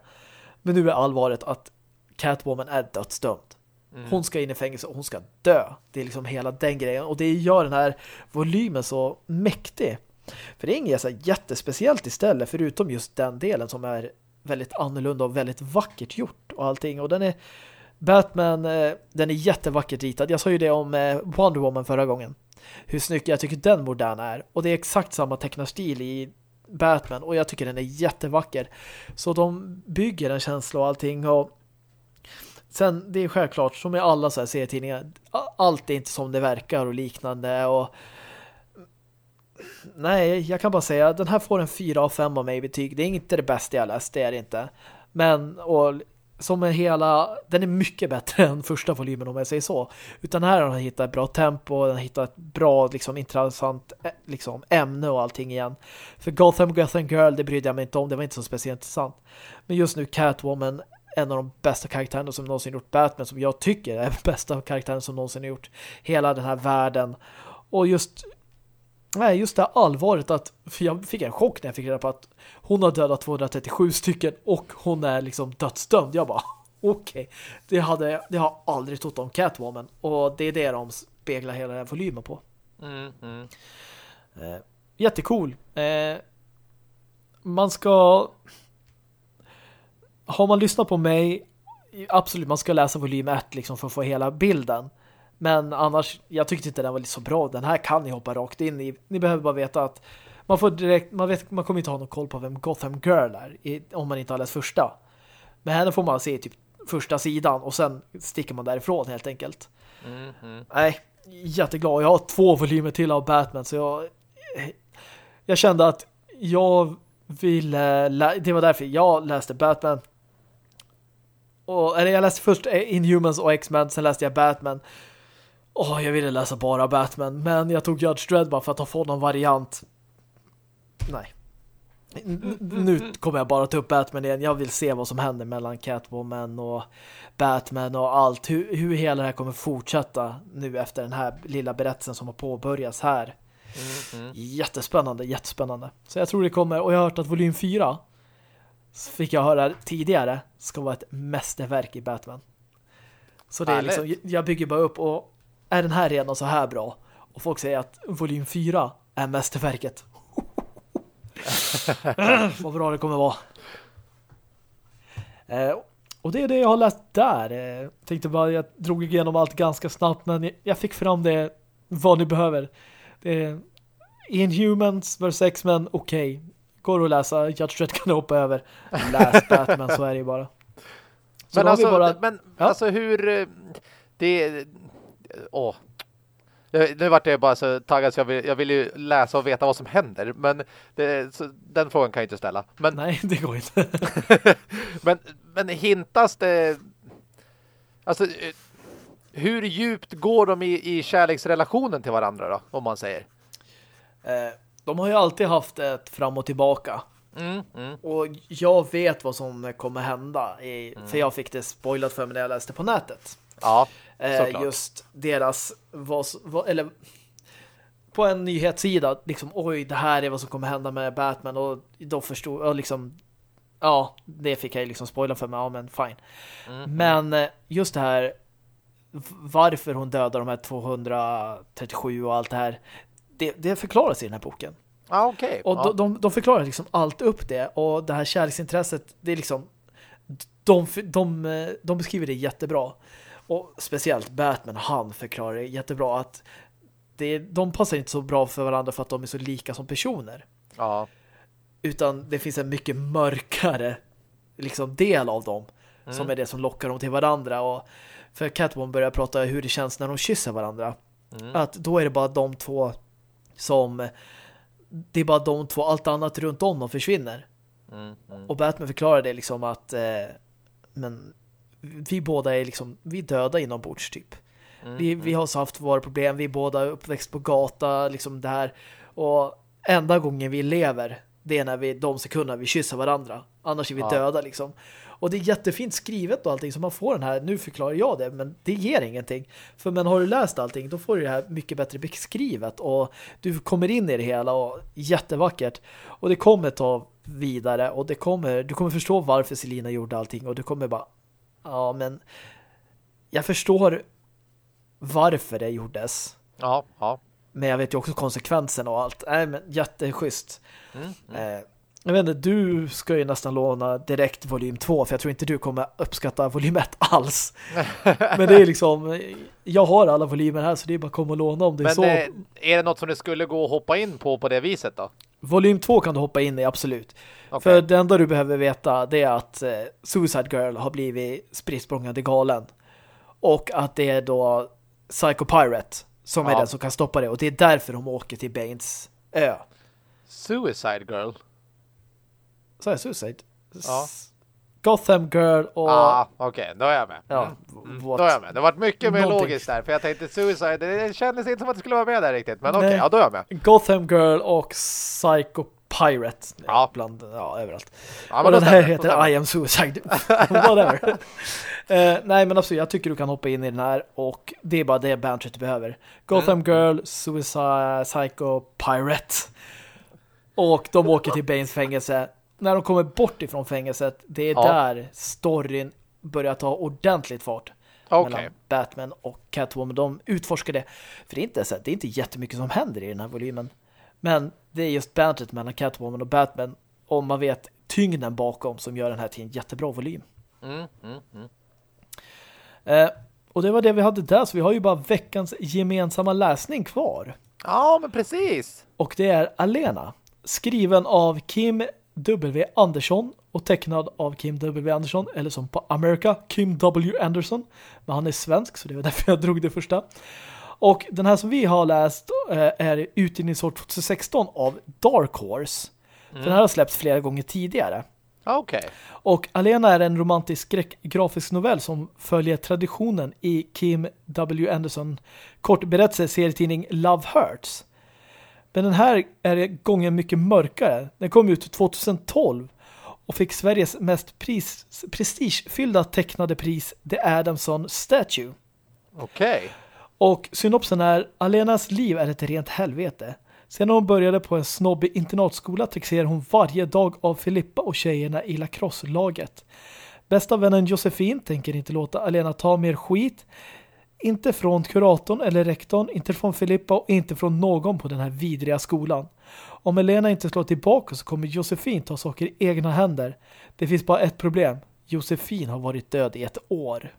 Men nu är allvaret att Catwoman är dödsdömd. Mm. Hon ska in i fängelse och hon ska dö. Det är liksom hela den grejen. Och det gör den här volymen så mäktig. För det är inget så jättespeciellt istället förutom just den delen som är väldigt annorlunda och väldigt vackert gjort och allting. Och den är Batman, eh, den är jättevackert ritad. Jag sa ju det om eh, Wonder Woman förra gången hur snygg jag tycker den moderna är. Och det är exakt samma tecknarstil i Batman och jag tycker den är jättevacker. Så de bygger en känsla och allting och sen det är självklart som i alla så här serietidningar allt är inte som det verkar och liknande och nej, jag kan bara säga den här får en 4 av 5 av mig i betyg. Det är inte det bästa jag läst, det är det inte. Men och som är hela, den är mycket bättre än första volymen om jag säger så. Utan här har han hittat ett bra tempo, den har hittat ett bra, liksom intressant eh, liksom, ämne och allting igen. För Gotham Gotham Girl, det brydde jag mig inte om, det var inte så speciellt intressant. Men just nu Catwoman, en av de bästa karaktärerna som någonsin gjort Batman, som jag tycker är bästa karaktären som någonsin gjort. Hela den här världen. Och just Nej, just det allvaret att för jag fick en chock när jag fick reda på att hon har dödat 237 stycken och hon är liksom dödsdömd. Jag bara, okej. Okay. Det, hade, det har aldrig trott om Catwoman och det är det de speglar hela den volymen på. Mm, mm. Eh, jättecool. Eh, man ska har man lyssnat på mig absolut, man ska läsa volym 1 liksom för att få hela bilden. Men annars, jag tyckte inte den var så bra. Den här kan ni hoppa rakt in i. Ni behöver bara veta att man får direkt, man, vet, man kommer inte ha någon koll på vem Gotham Girl är i, om man inte har läst första. Men henne får man se typ första sidan och sen sticker man därifrån helt enkelt. Mm, mm. Nej, jätteglad. Jag har två volymer till av Batman så jag jag kände att jag ville det var därför jag läste Batman och, eller jag läste först Inhumans och X-Men, sen läste jag Batman. Åh, jag ville läsa bara Batman, men jag tog Judge Dredd bara för att ha fått någon variant. Nej. N nu kommer jag bara ta upp Batman igen. Jag vill se vad som händer mellan Catwoman och Batman och allt. Hur, hur hela det här kommer fortsätta nu efter den här lilla berättelsen som har påbörjats här. Mm, mm. Jättespännande, jättespännande. Så jag tror det kommer, och jag har hört att volym 4 fick jag höra tidigare ska vara ett mästerverk i Batman. Så det är liksom, jag bygger bara upp och är den här redan så här bra? Och folk säger att volym 4 är mästerverket. Vad bra det kommer vara. Eh, och det är det jag har läst där. Eh, tänkte bara, jag drog igenom allt ganska snabbt men jag fick fram det vad ni behöver. Det är Inhumans vs. X-Men, okej. Okay. Går att läsa, Judge Dredd kan hoppa över. Läs Batman, så är det ju bara. Så men alltså, bara... men ja. alltså hur eh, det åh, nu vart jag bara så taggad så jag vill, jag vill ju läsa och veta vad som händer. Men det, så, den frågan kan jag inte ställa. Men, Nej, det går inte. men, men hintas det... Alltså, hur djupt går de i, i kärleksrelationen till varandra då, om man säger? Eh, de har ju alltid haft ett fram och tillbaka. Mm, mm. Och jag vet vad som kommer hända. I, mm. För jag fick det spoilat för mig när jag läste på nätet. Ja, eh, Just deras... Vad, vad, eller på en nyhetssida liksom, oj, det här är vad som kommer hända med Batman och då förstod jag liksom ja, det fick jag liksom spoila för mig, ja men fine. Mm. Men eh, just det här varför hon dödar de här 237 och allt det här det, det förklaras i den här boken. Ah, okay. Och ah. de, de, de, förklarar liksom allt upp det och det här kärleksintresset, det är liksom de, de, de beskriver det jättebra. Och speciellt Batman, han förklarar det jättebra att det, de passar inte så bra för varandra för att de är så lika som personer. Ja. Utan det finns en mycket mörkare liksom del av dem mm. som är det som lockar dem till varandra. Och för Catwoman börjar prata hur det känns när de kysser varandra. Mm. Att då är det bara de två som det är bara de två, allt annat runt om dem försvinner. Mm, mm. Och Batman förklarar det liksom att eh, men vi båda är liksom, vi är döda inombords typ. Mm, vi, vi mm. har haft våra problem, vi är båda uppväxt på gata, liksom det här. Och enda gången vi lever, det är när vi, de sekunder vi kysser varandra. Annars är vi ja. döda liksom. Och det är jättefint skrivet och allting så man får den här, nu förklarar jag det men det ger ingenting. För men har du läst allting då får du det här mycket bättre beskrivet och du kommer in i det hela och jättevackert. Och det kommer ta vidare och det kommer, du kommer förstå varför Selina gjorde allting och du kommer bara, ja men jag förstår varför det gjordes. Ja, ja. Men jag vet ju också konsekvenserna och allt. Nej, men jätteschysst. Mm, mm. Eh, jag vet inte, du ska ju nästan låna direkt volym 2 för jag tror inte du kommer uppskatta volym 1 alls. Men det är liksom jag har alla volymer här så det är bara att komma och låna om det Men är så. Eh, är det något som du skulle gå och hoppa in på på det viset då? Volym 2 kan du hoppa in i, absolut. Okay. För det enda du behöver veta det är att eh, Suicide Girl har blivit sprittsprångande galen. Och att det är då Psycho Pirate som ja. är den som kan stoppa det. Och det är därför de åker till Baines ö. Suicide Girl? Sa jag Suicide? Ja. Gotham Girl och... Ja, ah, okej. Okay. Då är jag med. Ja, mm. Då är jag med. Det har varit mycket mer Någonting. logiskt där. För jag tänkte Suicide, det kändes inte som att det skulle vara med där riktigt. Men okej, okay, ja då är jag med. Gotham Girl och Psycho Pirate. Ja. Bland, ja, överallt. Ja, och den här heter I am Suicide. Whatever. uh, nej, men absolut, jag tycker du kan hoppa in i den här. Och det är bara det bantret du behöver. Gotham mm. Girl, Suicide, Psycho Pirate. Och de åker till Baines fängelse när de kommer bort ifrån fängelset, det är ja. där storyn börjar ta ordentligt fart. Okay. Mellan Batman och Catwoman. De utforskar det. För det är, inte så, det är inte jättemycket som händer i den här volymen. Men det är just bandet mellan Catwoman och Batman. Om man vet tyngden bakom som gör den här till en jättebra volym. Mm, mm, mm. Eh, Och det var det vi hade där, så vi har ju bara veckans gemensamma läsning kvar. Ja, men precis. Och det är Alena, skriven av Kim W. Andersson och tecknad av Kim W. Andersson, eller som på America, Kim W. Anderson. Men han är svensk, så det var därför jag drog det första. Och den här som vi har läst eh, är utgivningsår 2016 av Dark Horse. Mm. Den här har släppts flera gånger tidigare. Okej. Okay. Och Alena är en romantisk grafisk novell som följer traditionen i Kim W. Anderson kortberättelse serietidning Love Hurts. Men den här är gången mycket mörkare. Den kom ut 2012 och fick Sveriges mest pris, prestigefyllda tecknade pris The Adamson Statue. Okej. Okay. Och synopsen är Alenas liv är ett rent helvete. Sen hon började på en snobbig internatskola trixerar hon varje dag av Filippa och tjejerna i lacrosse-laget. Bästa vännen Josefin tänker inte låta Alena ta mer skit. Inte från kuratorn eller rektorn, inte från Filippa och inte från någon på den här vidriga skolan. Om Elena inte slår tillbaka så kommer Josefin ta saker i egna händer. Det finns bara ett problem. Josefin har varit död i ett år.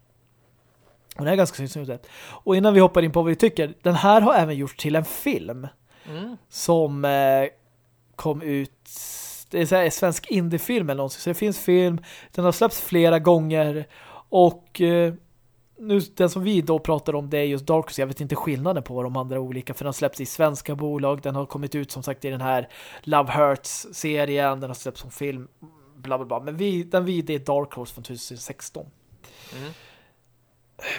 Och det är ganska snyggt. Och innan vi hoppar in på vad vi tycker, den här har även gjorts till en film. Mm. Som eh, kom ut det är en svensk indiefilm eller någonting. Så det finns film, den har släppts flera gånger och eh, nu, den som vi då pratar om det är just Dark Jag vet inte skillnaden på de andra olika för den har släppts i svenska bolag. Den har kommit ut som sagt i den här Love Hurts-serien. Den har släppts som film. Bla bla bla. Men vi, den vi, det är Dark Horse från 2016. Mm.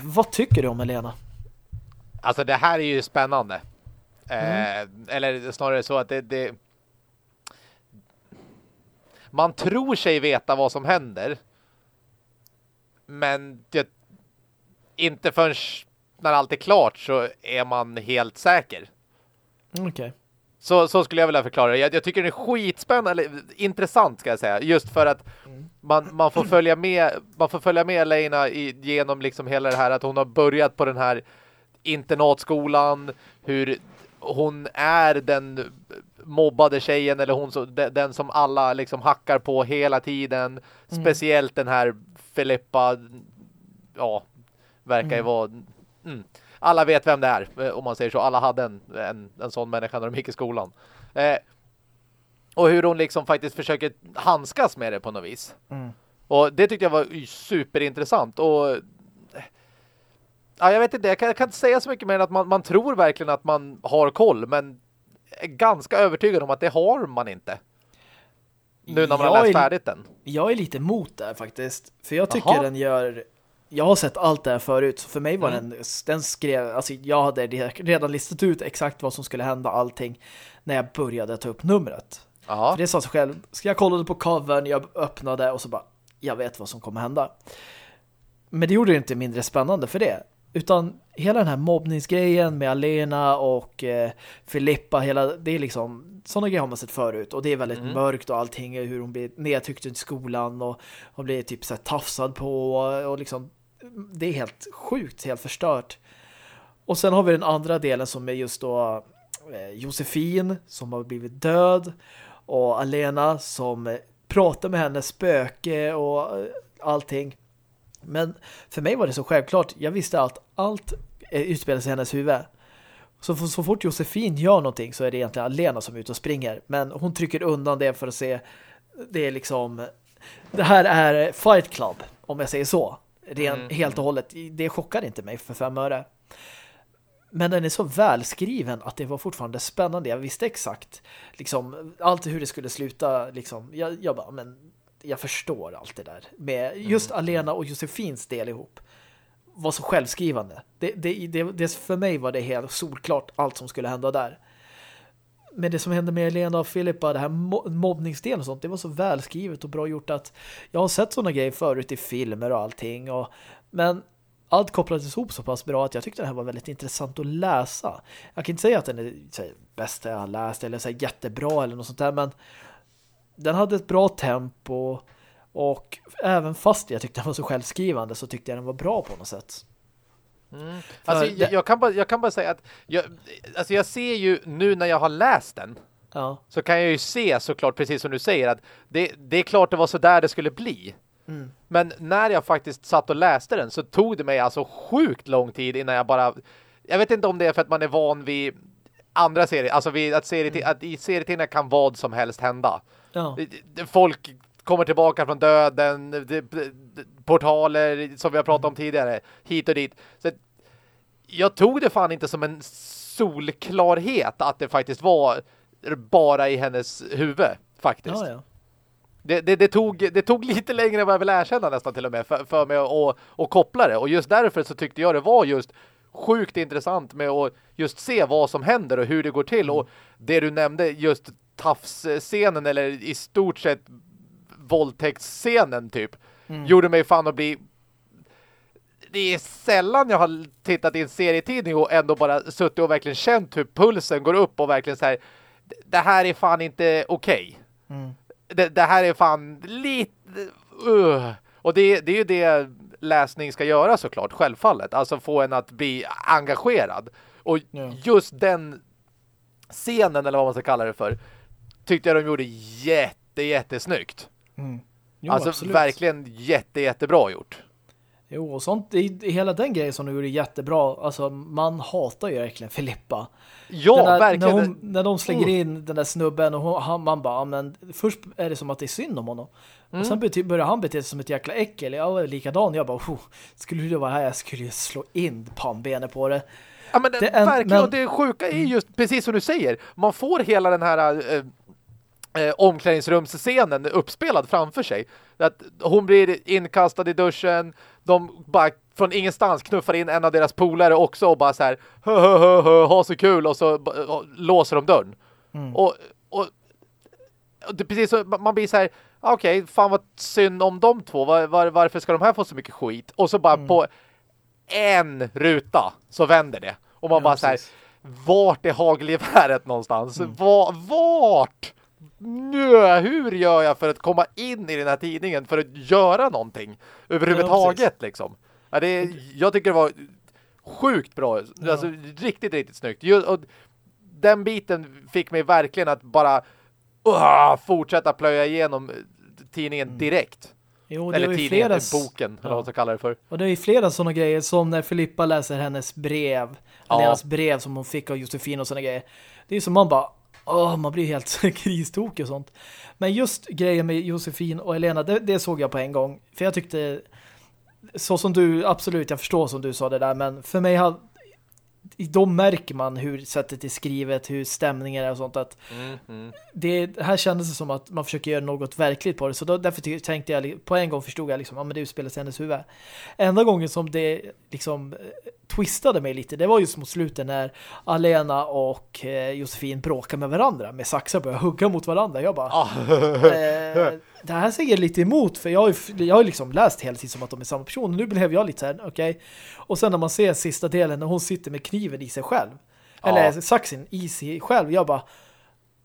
Vad tycker du om Elena? Alltså det här är ju spännande. Mm. Eh, eller snarare så att det, det, Man tror sig veta vad som händer. Men det, inte förrän när allt är klart så är man helt säker. Okej. Okay. Så, så skulle jag vilja förklara. Jag, jag, tycker det är skitspännande, eller intressant ska jag säga. Just för att. Man, man får följa med man får följa med Lena i, genom liksom hela det här att hon har börjat på den här internatskolan, hur hon är den mobbade tjejen eller hon den som alla liksom hackar på hela tiden. Mm. Speciellt den här Filippa ja, verkar ju mm. vara mm, alla vet vem det är eh, om man säger så. Alla hade en, en, en sån människa när de gick i skolan. Eh, och hur hon liksom faktiskt försöker handskas med det på något vis. Mm. Och det tyckte jag var superintressant. Och ja, jag vet inte, jag kan, jag kan, inte säga så mycket mer än att man, man tror verkligen att man har koll, men är ganska övertygad om att det har man inte. Nu när man jag har läst är, färdigt den. Jag är lite emot det faktiskt. För jag tycker Aha. den gör... Jag har sett allt det här förut. Så för mig var mm. den... Den skrev... Alltså jag hade redan listat ut exakt vad som skulle hända allting när jag började ta upp numret. Aha. För det sa sig själv. Ska jag kollade på covern, jag öppnade och så bara... Jag vet vad som kommer hända. Men det gjorde det inte mindre spännande för det. Utan hela den här mobbningsgrejen med Alena och eh, Filippa, hela, det är liksom sådana grejer har man sett förut. Och det är väldigt mm. mörkt och allting, hur hon blir nedtryckt i skolan och hon blir typ så här tafsad på och liksom, det är helt sjukt, helt förstört. Och sen har vi den andra delen som är just då eh, Josefin som har blivit död och Alena som pratar med hennes spöke och eh, allting. Men för mig var det så självklart. Jag visste att allt utspelar sig i hennes huvud. Så, så fort Josefin gör någonting så är det egentligen Lena som är ute och springer. Men hon trycker undan det för att se det är liksom det här är Fight Club om jag säger så. Ren, mm. Helt och hållet. Det chockar inte mig för fem öre. Men den är så välskriven att det var fortfarande spännande. Jag visste exakt liksom, allt hur det skulle sluta. Liksom, jag, jag bara, men jag förstår allt det där. Med just mm. Alena och Josefins del ihop var så självskrivande. Det, det, det, det, för mig var det helt solklart allt som skulle hända där. Men det som hände med Elena och Filippa, det här mobbningsdelen och sånt, det var så välskrivet och bra gjort att jag har sett sådana grejer förut i filmer och allting. Och, men allt kopplades ihop så pass bra att jag tyckte det här var väldigt intressant att läsa. Jag kan inte säga att den är här, bästa jag har läst eller så här, jättebra eller något sånt där, men den hade ett bra tempo och även fast jag tyckte den var så självskrivande så tyckte jag den var bra på något sätt. Mm. Alltså, jag, jag, kan bara, jag kan bara säga att jag, alltså jag ser ju nu när jag har läst den ja. så kan jag ju se såklart precis som du säger att det, det är klart det var så där det skulle bli. Mm. Men när jag faktiskt satt och läste den så tog det mig alltså sjukt lång tid innan jag bara... Jag vet inte om det är för att man är van vid andra serier. Alltså vid att, seriet, Mm. att i serietidningar kan vad som helst hända. Ja. Folk kommer tillbaka från döden, portaler som vi har pratat om tidigare, hit och dit. Så jag tog det fan inte som en solklarhet att det faktiskt var bara i hennes huvud, faktiskt. Ja, ja. Det, det, det, tog, det tog lite längre än vad jag vill erkänna nästan till och med för, för mig att att koppla det. Och just därför så tyckte jag det var just sjukt intressant med att just se vad som händer och hur det går till. Och det du nämnde, just tafs-scenen eller i stort sett våldtäktsscenen typ, gjorde mig fan att bli det är sällan jag har tittat i en serietidning och ändå bara suttit och verkligen känt hur pulsen går upp och verkligen så här det här är fan inte okej Mm. Det, det här är fan lite... Uh. Och det, det är ju det läsning ska göra såklart, självfallet. Alltså få en att bli engagerad. Och Ja. just den scenen, eller vad man ska kalla det för, tyckte jag de gjorde jätte, jättesnyggt. Mm. Jo, alltså absolut. verkligen jätte, jättebra gjort. Jo, och sånt, i, hela den grejen som du gjorde jättebra. Alltså, man hatar ju verkligen Filippa. Ja, där, verkligen. När, hon, när de slänger Mm. in den där snubben och hon, han, man bara, "Ja, men först är det som att det är synd om honom. Mm. Och sen börjar han bete sig som ett jäkla äckel. Jag var likadan. Jag bara, "Oh, skulle det vara här, jag skulle ju slå in pannbenet på det. Ja, men det, Det är- verkligen. men- Och det sjuka är just precis som du säger. Man får hela den här eh, eh, omklädningsrumsscenen uppspelad framför sig. Att hon blir inkastad i duschen. De bara från ingenstans knuffar in en av deras polare också och bara så här hö, hö, hö, hö, ha så kul och så och låser de dörren. Mm. Och, och, och det precis så, man blir så här okej, fan vad synd om de två. Var, var, varför ska de här få så mycket skit? Och så bara på en ruta så vänder det. Och man Ja, bara så här, precis. vart är hagelgeväret någonstans? Va, vart? Nö, hur gör jag för att komma in i den här tidningen för att göra någonting överhuvudtaget liksom? Ja, det, jag tycker det var sjukt bra. Alltså, riktigt, riktigt snyggt. Ju- Och den biten fick mig verkligen att bara uh, fortsätta plöja igenom tidningen direkt. Jo, det Eller ju tidningen, flera, boken, eller Ja. vad man ska kalla det för. och det är ju flera sådana grejer som när Filippa läser hennes brev. Ja. Eller hennes brev som hon fick av Josefin och sådana grejer. Det är som man bara, åh, man blir helt kristokig och sånt. Men just grejen med Josefin och Elena, det, det såg jag på en gång. För jag tyckte, så som du, absolut, jag förstår som du sa det där, men för mig har då märker man hur sättet är skrivet, hur stämningen är och sånt att det här kändes det som att man försöker göra något verkligt på det. Så då, därför tänkte jag, på en gång förstod jag liksom, ja men det utspelas i hennes huvud. Enda gången som det liksom twistade mig lite, det var just mot slutet när Alena och eh, Josefin bråkar med varandra med saxar börjar hugga mot varandra. Jag bara, Ah. eh, det här säger lite emot för jag har ju jag har liksom läst hela tiden som att de är samma person nu blev jag lite så här, okej. Och sen när man ser sista delen när hon sitter med kniven i sig själv eller Ja. saxen i sig själv, jag bara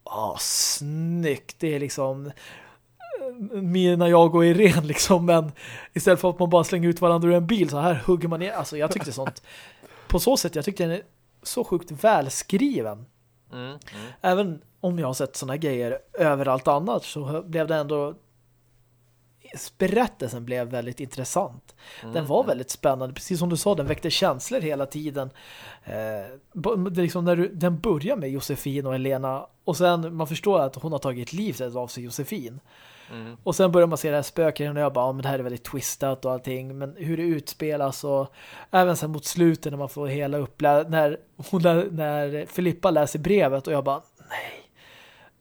ah, snyggt, det är liksom mina jag och Irene liksom, men istället för att man bara slänger ut varandra ur en bil så här hugger man ner, alltså jag tyckte sånt på så sätt, jag tyckte den är så sjukt välskriven Mm, mm. även om jag har sett såna grejer överallt annat så blev det ändå berättelsen blev väldigt intressant. Den var väldigt spännande. Precis som du sa, den väckte känslor hela tiden. Eh, liksom när du, den börjar med Josefin och Elena och sen man förstår att hon har tagit livet av sig Josefin. Mm. Och sen börjar man se det här spöken och jag bara, ja, men det här är väldigt twistat och allting. Men hur det utspelas och även sen mot slutet när man får hela upplä när, när, när Filippa läser brevet och jag bara, nej.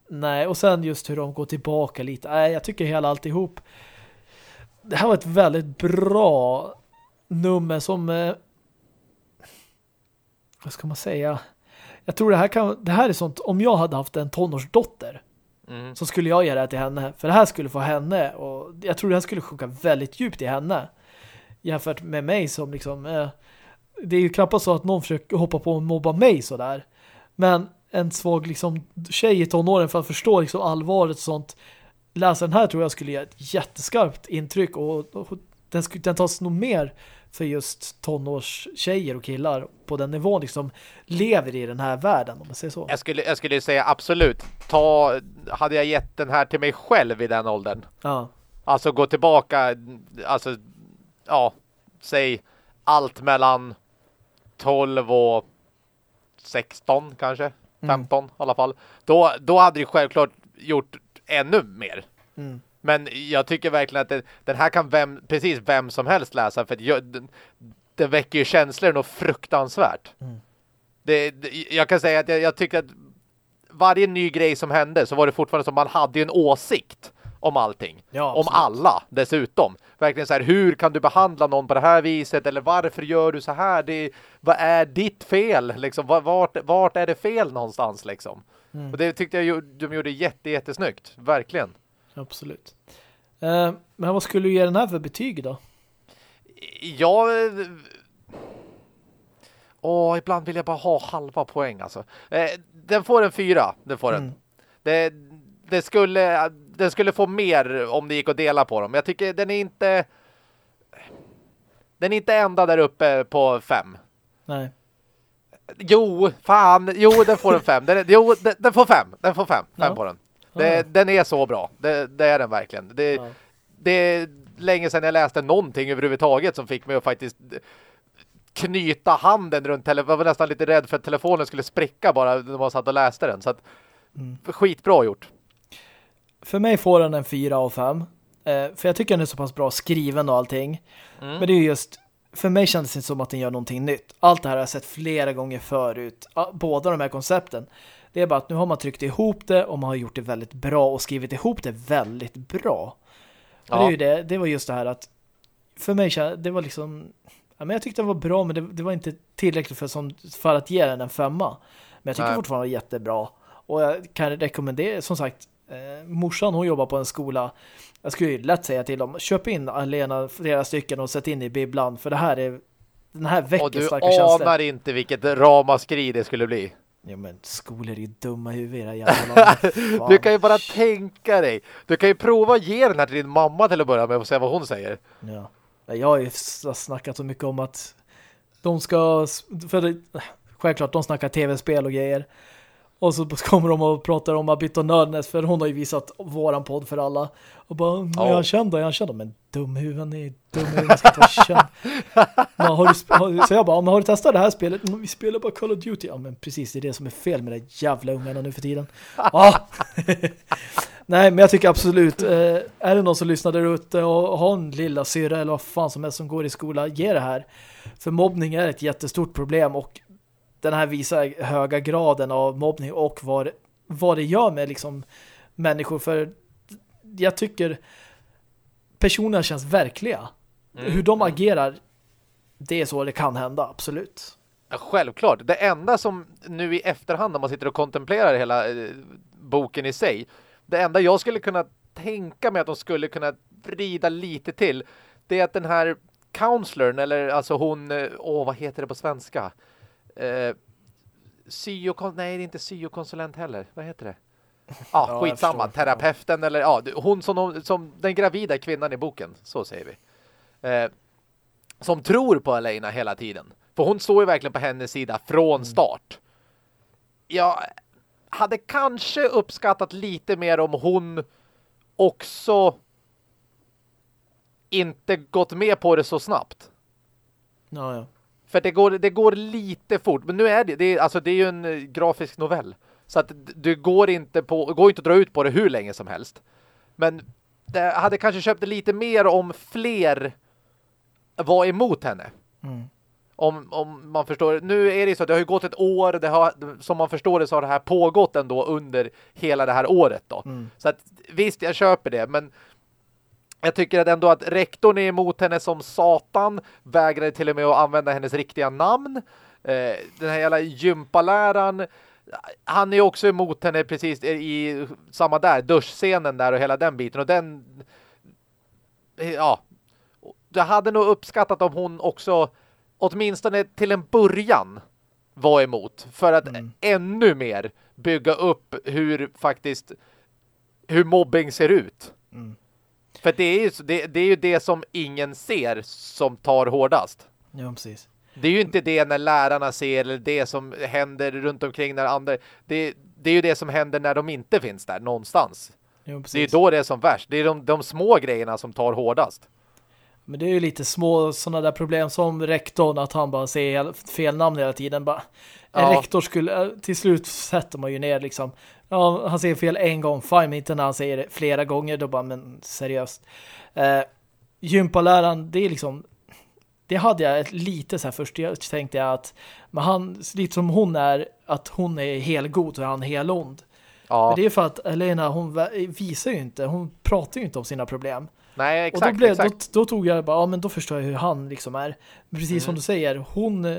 Nej, och sen just hur de går tillbaka lite. Nej, jag tycker hela alltihop. Det här var ett väldigt bra nummer som eh, vad ska man säga? Jag tror det här kan det här är sånt om jag hade haft en tonårsdotter Mm. så skulle jag ge det här till henne. För det här skulle få henne och jag tror det här skulle sjunka väldigt djupt i henne. Jämfört med mig som liksom eh, det är ju knappast så att någon försöker hoppa på och mobba mig sådär. Men en svag liksom tjej i tonåren för att förstå liksom allvaret och sånt. Läsa den här tror jag skulle ge ett jätteskarpt intryck och, och den, skulle, den tas nog mer för just tonårstjejer och killar på den nivån liksom lever i den här världen om man säger så. Jag skulle, jag skulle säga absolut. Ta, hade jag gett den här till mig själv i den åldern Ja. Alltså gå tillbaka, alltså, ja, säg allt mellan 12 och 16 kanske, 15 mm. i alla fall. Då, då hade det självklart gjort ännu mer. Mm. Men jag tycker verkligen att det, den här kan vem, precis vem som helst läsa för jag, den, det väcker ju känslor något fruktansvärt. Mm. Det, det, jag kan säga att jag, jag tycker att varje ny grej som hände så var det fortfarande som man hade en åsikt om allting. Ja, om alla dessutom. Verkligen så här, hur kan du behandla någon på det här viset? Eller varför gör du så här? Det, vad är ditt fel? Liksom, vart, vart är det fel någonstans liksom? Mm. Och det tyckte jag de gjorde jätte, jättesnyggt. Verkligen. Absolut. Eh, men vad skulle du ge den här för betyg då? Ja... Åh, ibland vill jag bara ha halva poäng alltså. Eh, den får en fyra, den får den. Mm. Det, det skulle den skulle få mer om det gick att dela på dem. Jag tycker den är inte den är inte ända där uppe på fem. Nej. Jo, fan. Jo, den får en fem. Den, jo, den, den, får fem. Den får fem. Fem ja. på den. Det, ja. Den är så bra. Det, det är den verkligen. Det, ja. det är länge sedan jag läste någonting överhuvudtaget som fick mig att faktiskt knyta handen runt telefonen. Jag var nästan lite rädd för att telefonen skulle spricka bara när man satt och läste den. Så att, mm. skitbra gjort. För mig får den en 4 av 5. Eh, för jag tycker den är så pass bra skriven och allting. Mm. Men det är just, för mig kändes det inte som att den gör någonting nytt. Allt det här har jag sett flera gånger förut. Båda de här koncepten. Det är bara att nu har man tryckt ihop det och man har gjort det väldigt bra och skrivit ihop det väldigt bra. Ja. Det, är det, det var just det här att för mig det var liksom ja, men jag tyckte det var bra men det, det var inte tillräckligt för, som, för att ge den en femma. Men jag tycker Nej. fortfarande det var jättebra. Och jag kan rekommendera, som sagt, eh, morsan hon jobbar på en skola. Jag skulle ju lätt säga till dem, köp in Alena flera stycken och sätt in i bibblan. För det här är den här väcker starka känslor. Och du anar inte vilket ramaskri det skulle bli. Ja men skolor är ju dumma huvud jävla Du kan ju bara tänka dig. Du kan ju prova att ge den här till din mamma till att börja med och se vad hon säger. Ja. Jag har ju snackat så mycket om att de ska för självklart de snackar tv-spel och grejer. Och så kommer de och pratar om Abit och Nördnäs för hon har ju visat våran podd för alla. Och bara, mm, ja. jag kände, jag kände, men dumhuvuden är dumhuvuden, ska inte vara känd. men har du, så jag bara, men har du testat det här spelet? Mm, vi spelar bara Call of Duty. Ja, men precis, det är det som är fel med det jävla ungarna nu för tiden. Ah. Nej, men jag tycker absolut, eh, är det någon som lyssnar där ute och har en lilla syra eller vad fan som helst som går i skola, ge det här. För mobbning är ett jättestort problem och den här visar höga graden av mobbning och vad, vad det gör med liksom människor. För jag tycker personerna känns verkliga. Mm. Hur de agerar, det är så det kan hända, absolut. Ja, självklart. Det enda som nu i efterhand när man sitter och kontemplerar hela eh, boken i sig, det enda jag skulle kunna tänka mig att de skulle kunna vrida lite till, det är att den här counselorn, eller alltså hon, eh, åh vad heter det på svenska? Eh, syokon nej det är inte syokonsulent heller. Vad heter det? Ah, ja, skitsamma. Terapeuten eller ja, hon som, som den gravida kvinnan i boken, så säger vi. Eh, som tror på Elena hela tiden. För hon står ju verkligen på hennes sida från mm. start. Jag hade kanske uppskattat lite mer om hon också inte gått med på det så snabbt. Ja, ja. För det går, det går lite fort. Men nu är det, det är, alltså det är ju en eh, grafisk novell. Så att du går inte på, går inte att dra ut på det hur länge som helst. Men det hade kanske köpt lite mer om fler var emot henne. Mm. Om, om man förstår. Nu är det så att det har ju gått ett år. Det har, som man förstår det så har det här pågått ändå under hela det här året då. Mm. Så att visst, jag köper det. Men jag tycker att ändå att rektorn är emot henne som satan. Vägrade till och med att använda hennes riktiga namn. Eh, den här jävla gympaläraren. Han är också emot henne precis i samma där, duschscenen där och hela den biten. Och den... Ja. Jag hade nog uppskattat om hon också åtminstone till en början var emot. För att mm. ännu mer bygga upp hur faktiskt hur mobbing ser ut. Mm. För det är, ju, det, det är ju det som ingen ser som tar hårdast. Ja, precis. Det är ju inte det när lärarna ser eller det som händer runt omkring när andra... Det, det är ju det som händer när de inte finns där någonstans. Jo, Det är precis. då det är som värst. Det är de, de små grejerna som tar hårdast. Men det är ju lite små sådana där problem som rektorn, att han bara säger fel namn hela tiden. Bara, en Ja. rektor skulle, eh, till slut sätter man ju ner liksom. Ja, han säger fel en gång, fine, men inte när han säger det flera gånger, då bara, men seriöst. Eh, gympaläraren, det är liksom, det hade jag ett lite så här först, jag tänkte jag att, men han, lite som hon är, att hon är helgod och han är helond. Ja, Men det är för att Elena, hon visar ju inte, hon pratar ju inte om sina problem. Nej Och exakt. då, blev, exakt. Då, då tog jag bara, ja men då förstår jag hur han liksom är. Men precis som Mm. du säger, hon eh,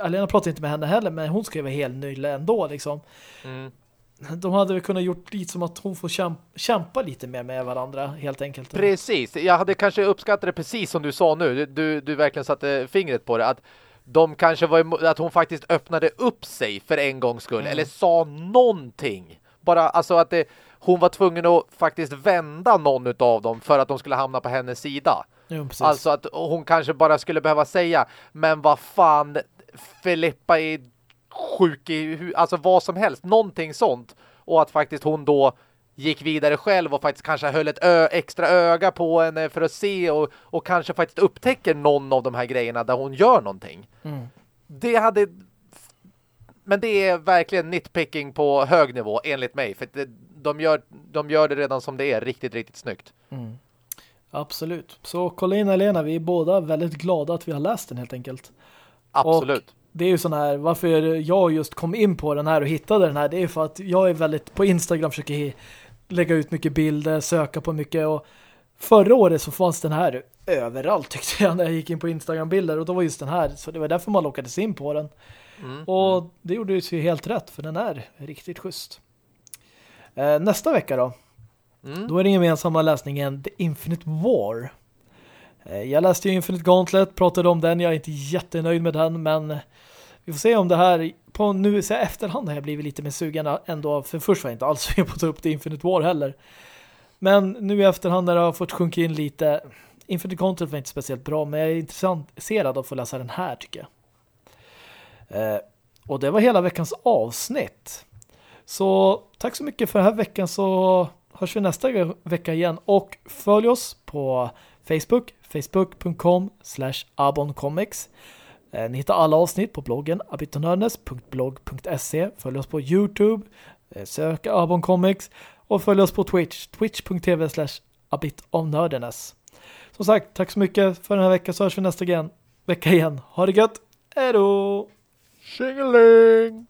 Alena pratar inte med henne heller, men hon vara helt nöjd ändå liksom. Mm. De hade väl kunnat gjort lite som att hon får kämpa, kämpa lite mer med varandra, helt enkelt. Precis, jag hade kanske uppskattat det precis som du sa nu. Du, du, verkligen satte fingret på det. Att de kanske var att hon faktiskt öppnade upp sig för en gångs skull. Mm. Eller sa någonting. Bara alltså att det, hon var tvungen att faktiskt vända någon av dem för att de skulle hamna på hennes sida. Jo. Alltså att hon kanske bara skulle behöva säga Men vad fan Filippa är sjuk i Alltså vad som helst, någonting sånt Och att faktiskt hon då Gick vidare själv och faktiskt kanske höll ett extra öga på henne för att se och, och kanske faktiskt upptäcker någon av de här grejerna där hon gör någonting. Mm. Det hade men det är verkligen nitpicking på hög nivå enligt mig för det, de, gör, de gör det redan som det är riktigt, riktigt snyggt. Mm. Absolut. Så kolla in Elena, vi är båda väldigt glada att vi har läst den helt enkelt. Absolut. Det är ju sån här, varför jag just kom in på den här och hittade den här, det är för att jag är väldigt, på Instagram försöker lägga ut mycket bilder, söka på mycket och förra året så fanns den här överallt tyckte jag när jag gick in på Instagram-bilder och då var just den här, så det var därför man lockades in på den. Mm. Och det gjorde ju helt rätt för den är riktigt schysst. Eh, nästa vecka då, Mm. då är den gemensamma läsningen The Infinite War. Eh, Jag läste ju Infinite Gauntlet, pratade om den. Jag är inte jättenöjd med den, men vi får se om det här på nu så efterhand har jag blivit lite mer sugen ändå, för först var jag inte alls sugen på att ta upp The Infinite War heller. Men nu i efterhand när jag har fått sjunka in lite Infinite Gauntlet var inte speciellt bra, men jag är intresserad att få läsa den här tycker jag. Eh, och det var hela veckans avsnitt. Så tack så mycket för den här veckan så hörs vi nästa vecka igen och följ oss på Facebook, facebook.com slash aboncomics. Eh, ni hittar alla avsnitt på bloggen abitonörnes.blogg.se Följ oss på Youtube, eh, sök aboncomics och följ oss på Twitch, twitch.tv slash abitonördenes. Som sagt, tack så mycket för den här veckan så hörs vi nästa igen, vecka igen. Ha det gött! Hej då! Tjingeling!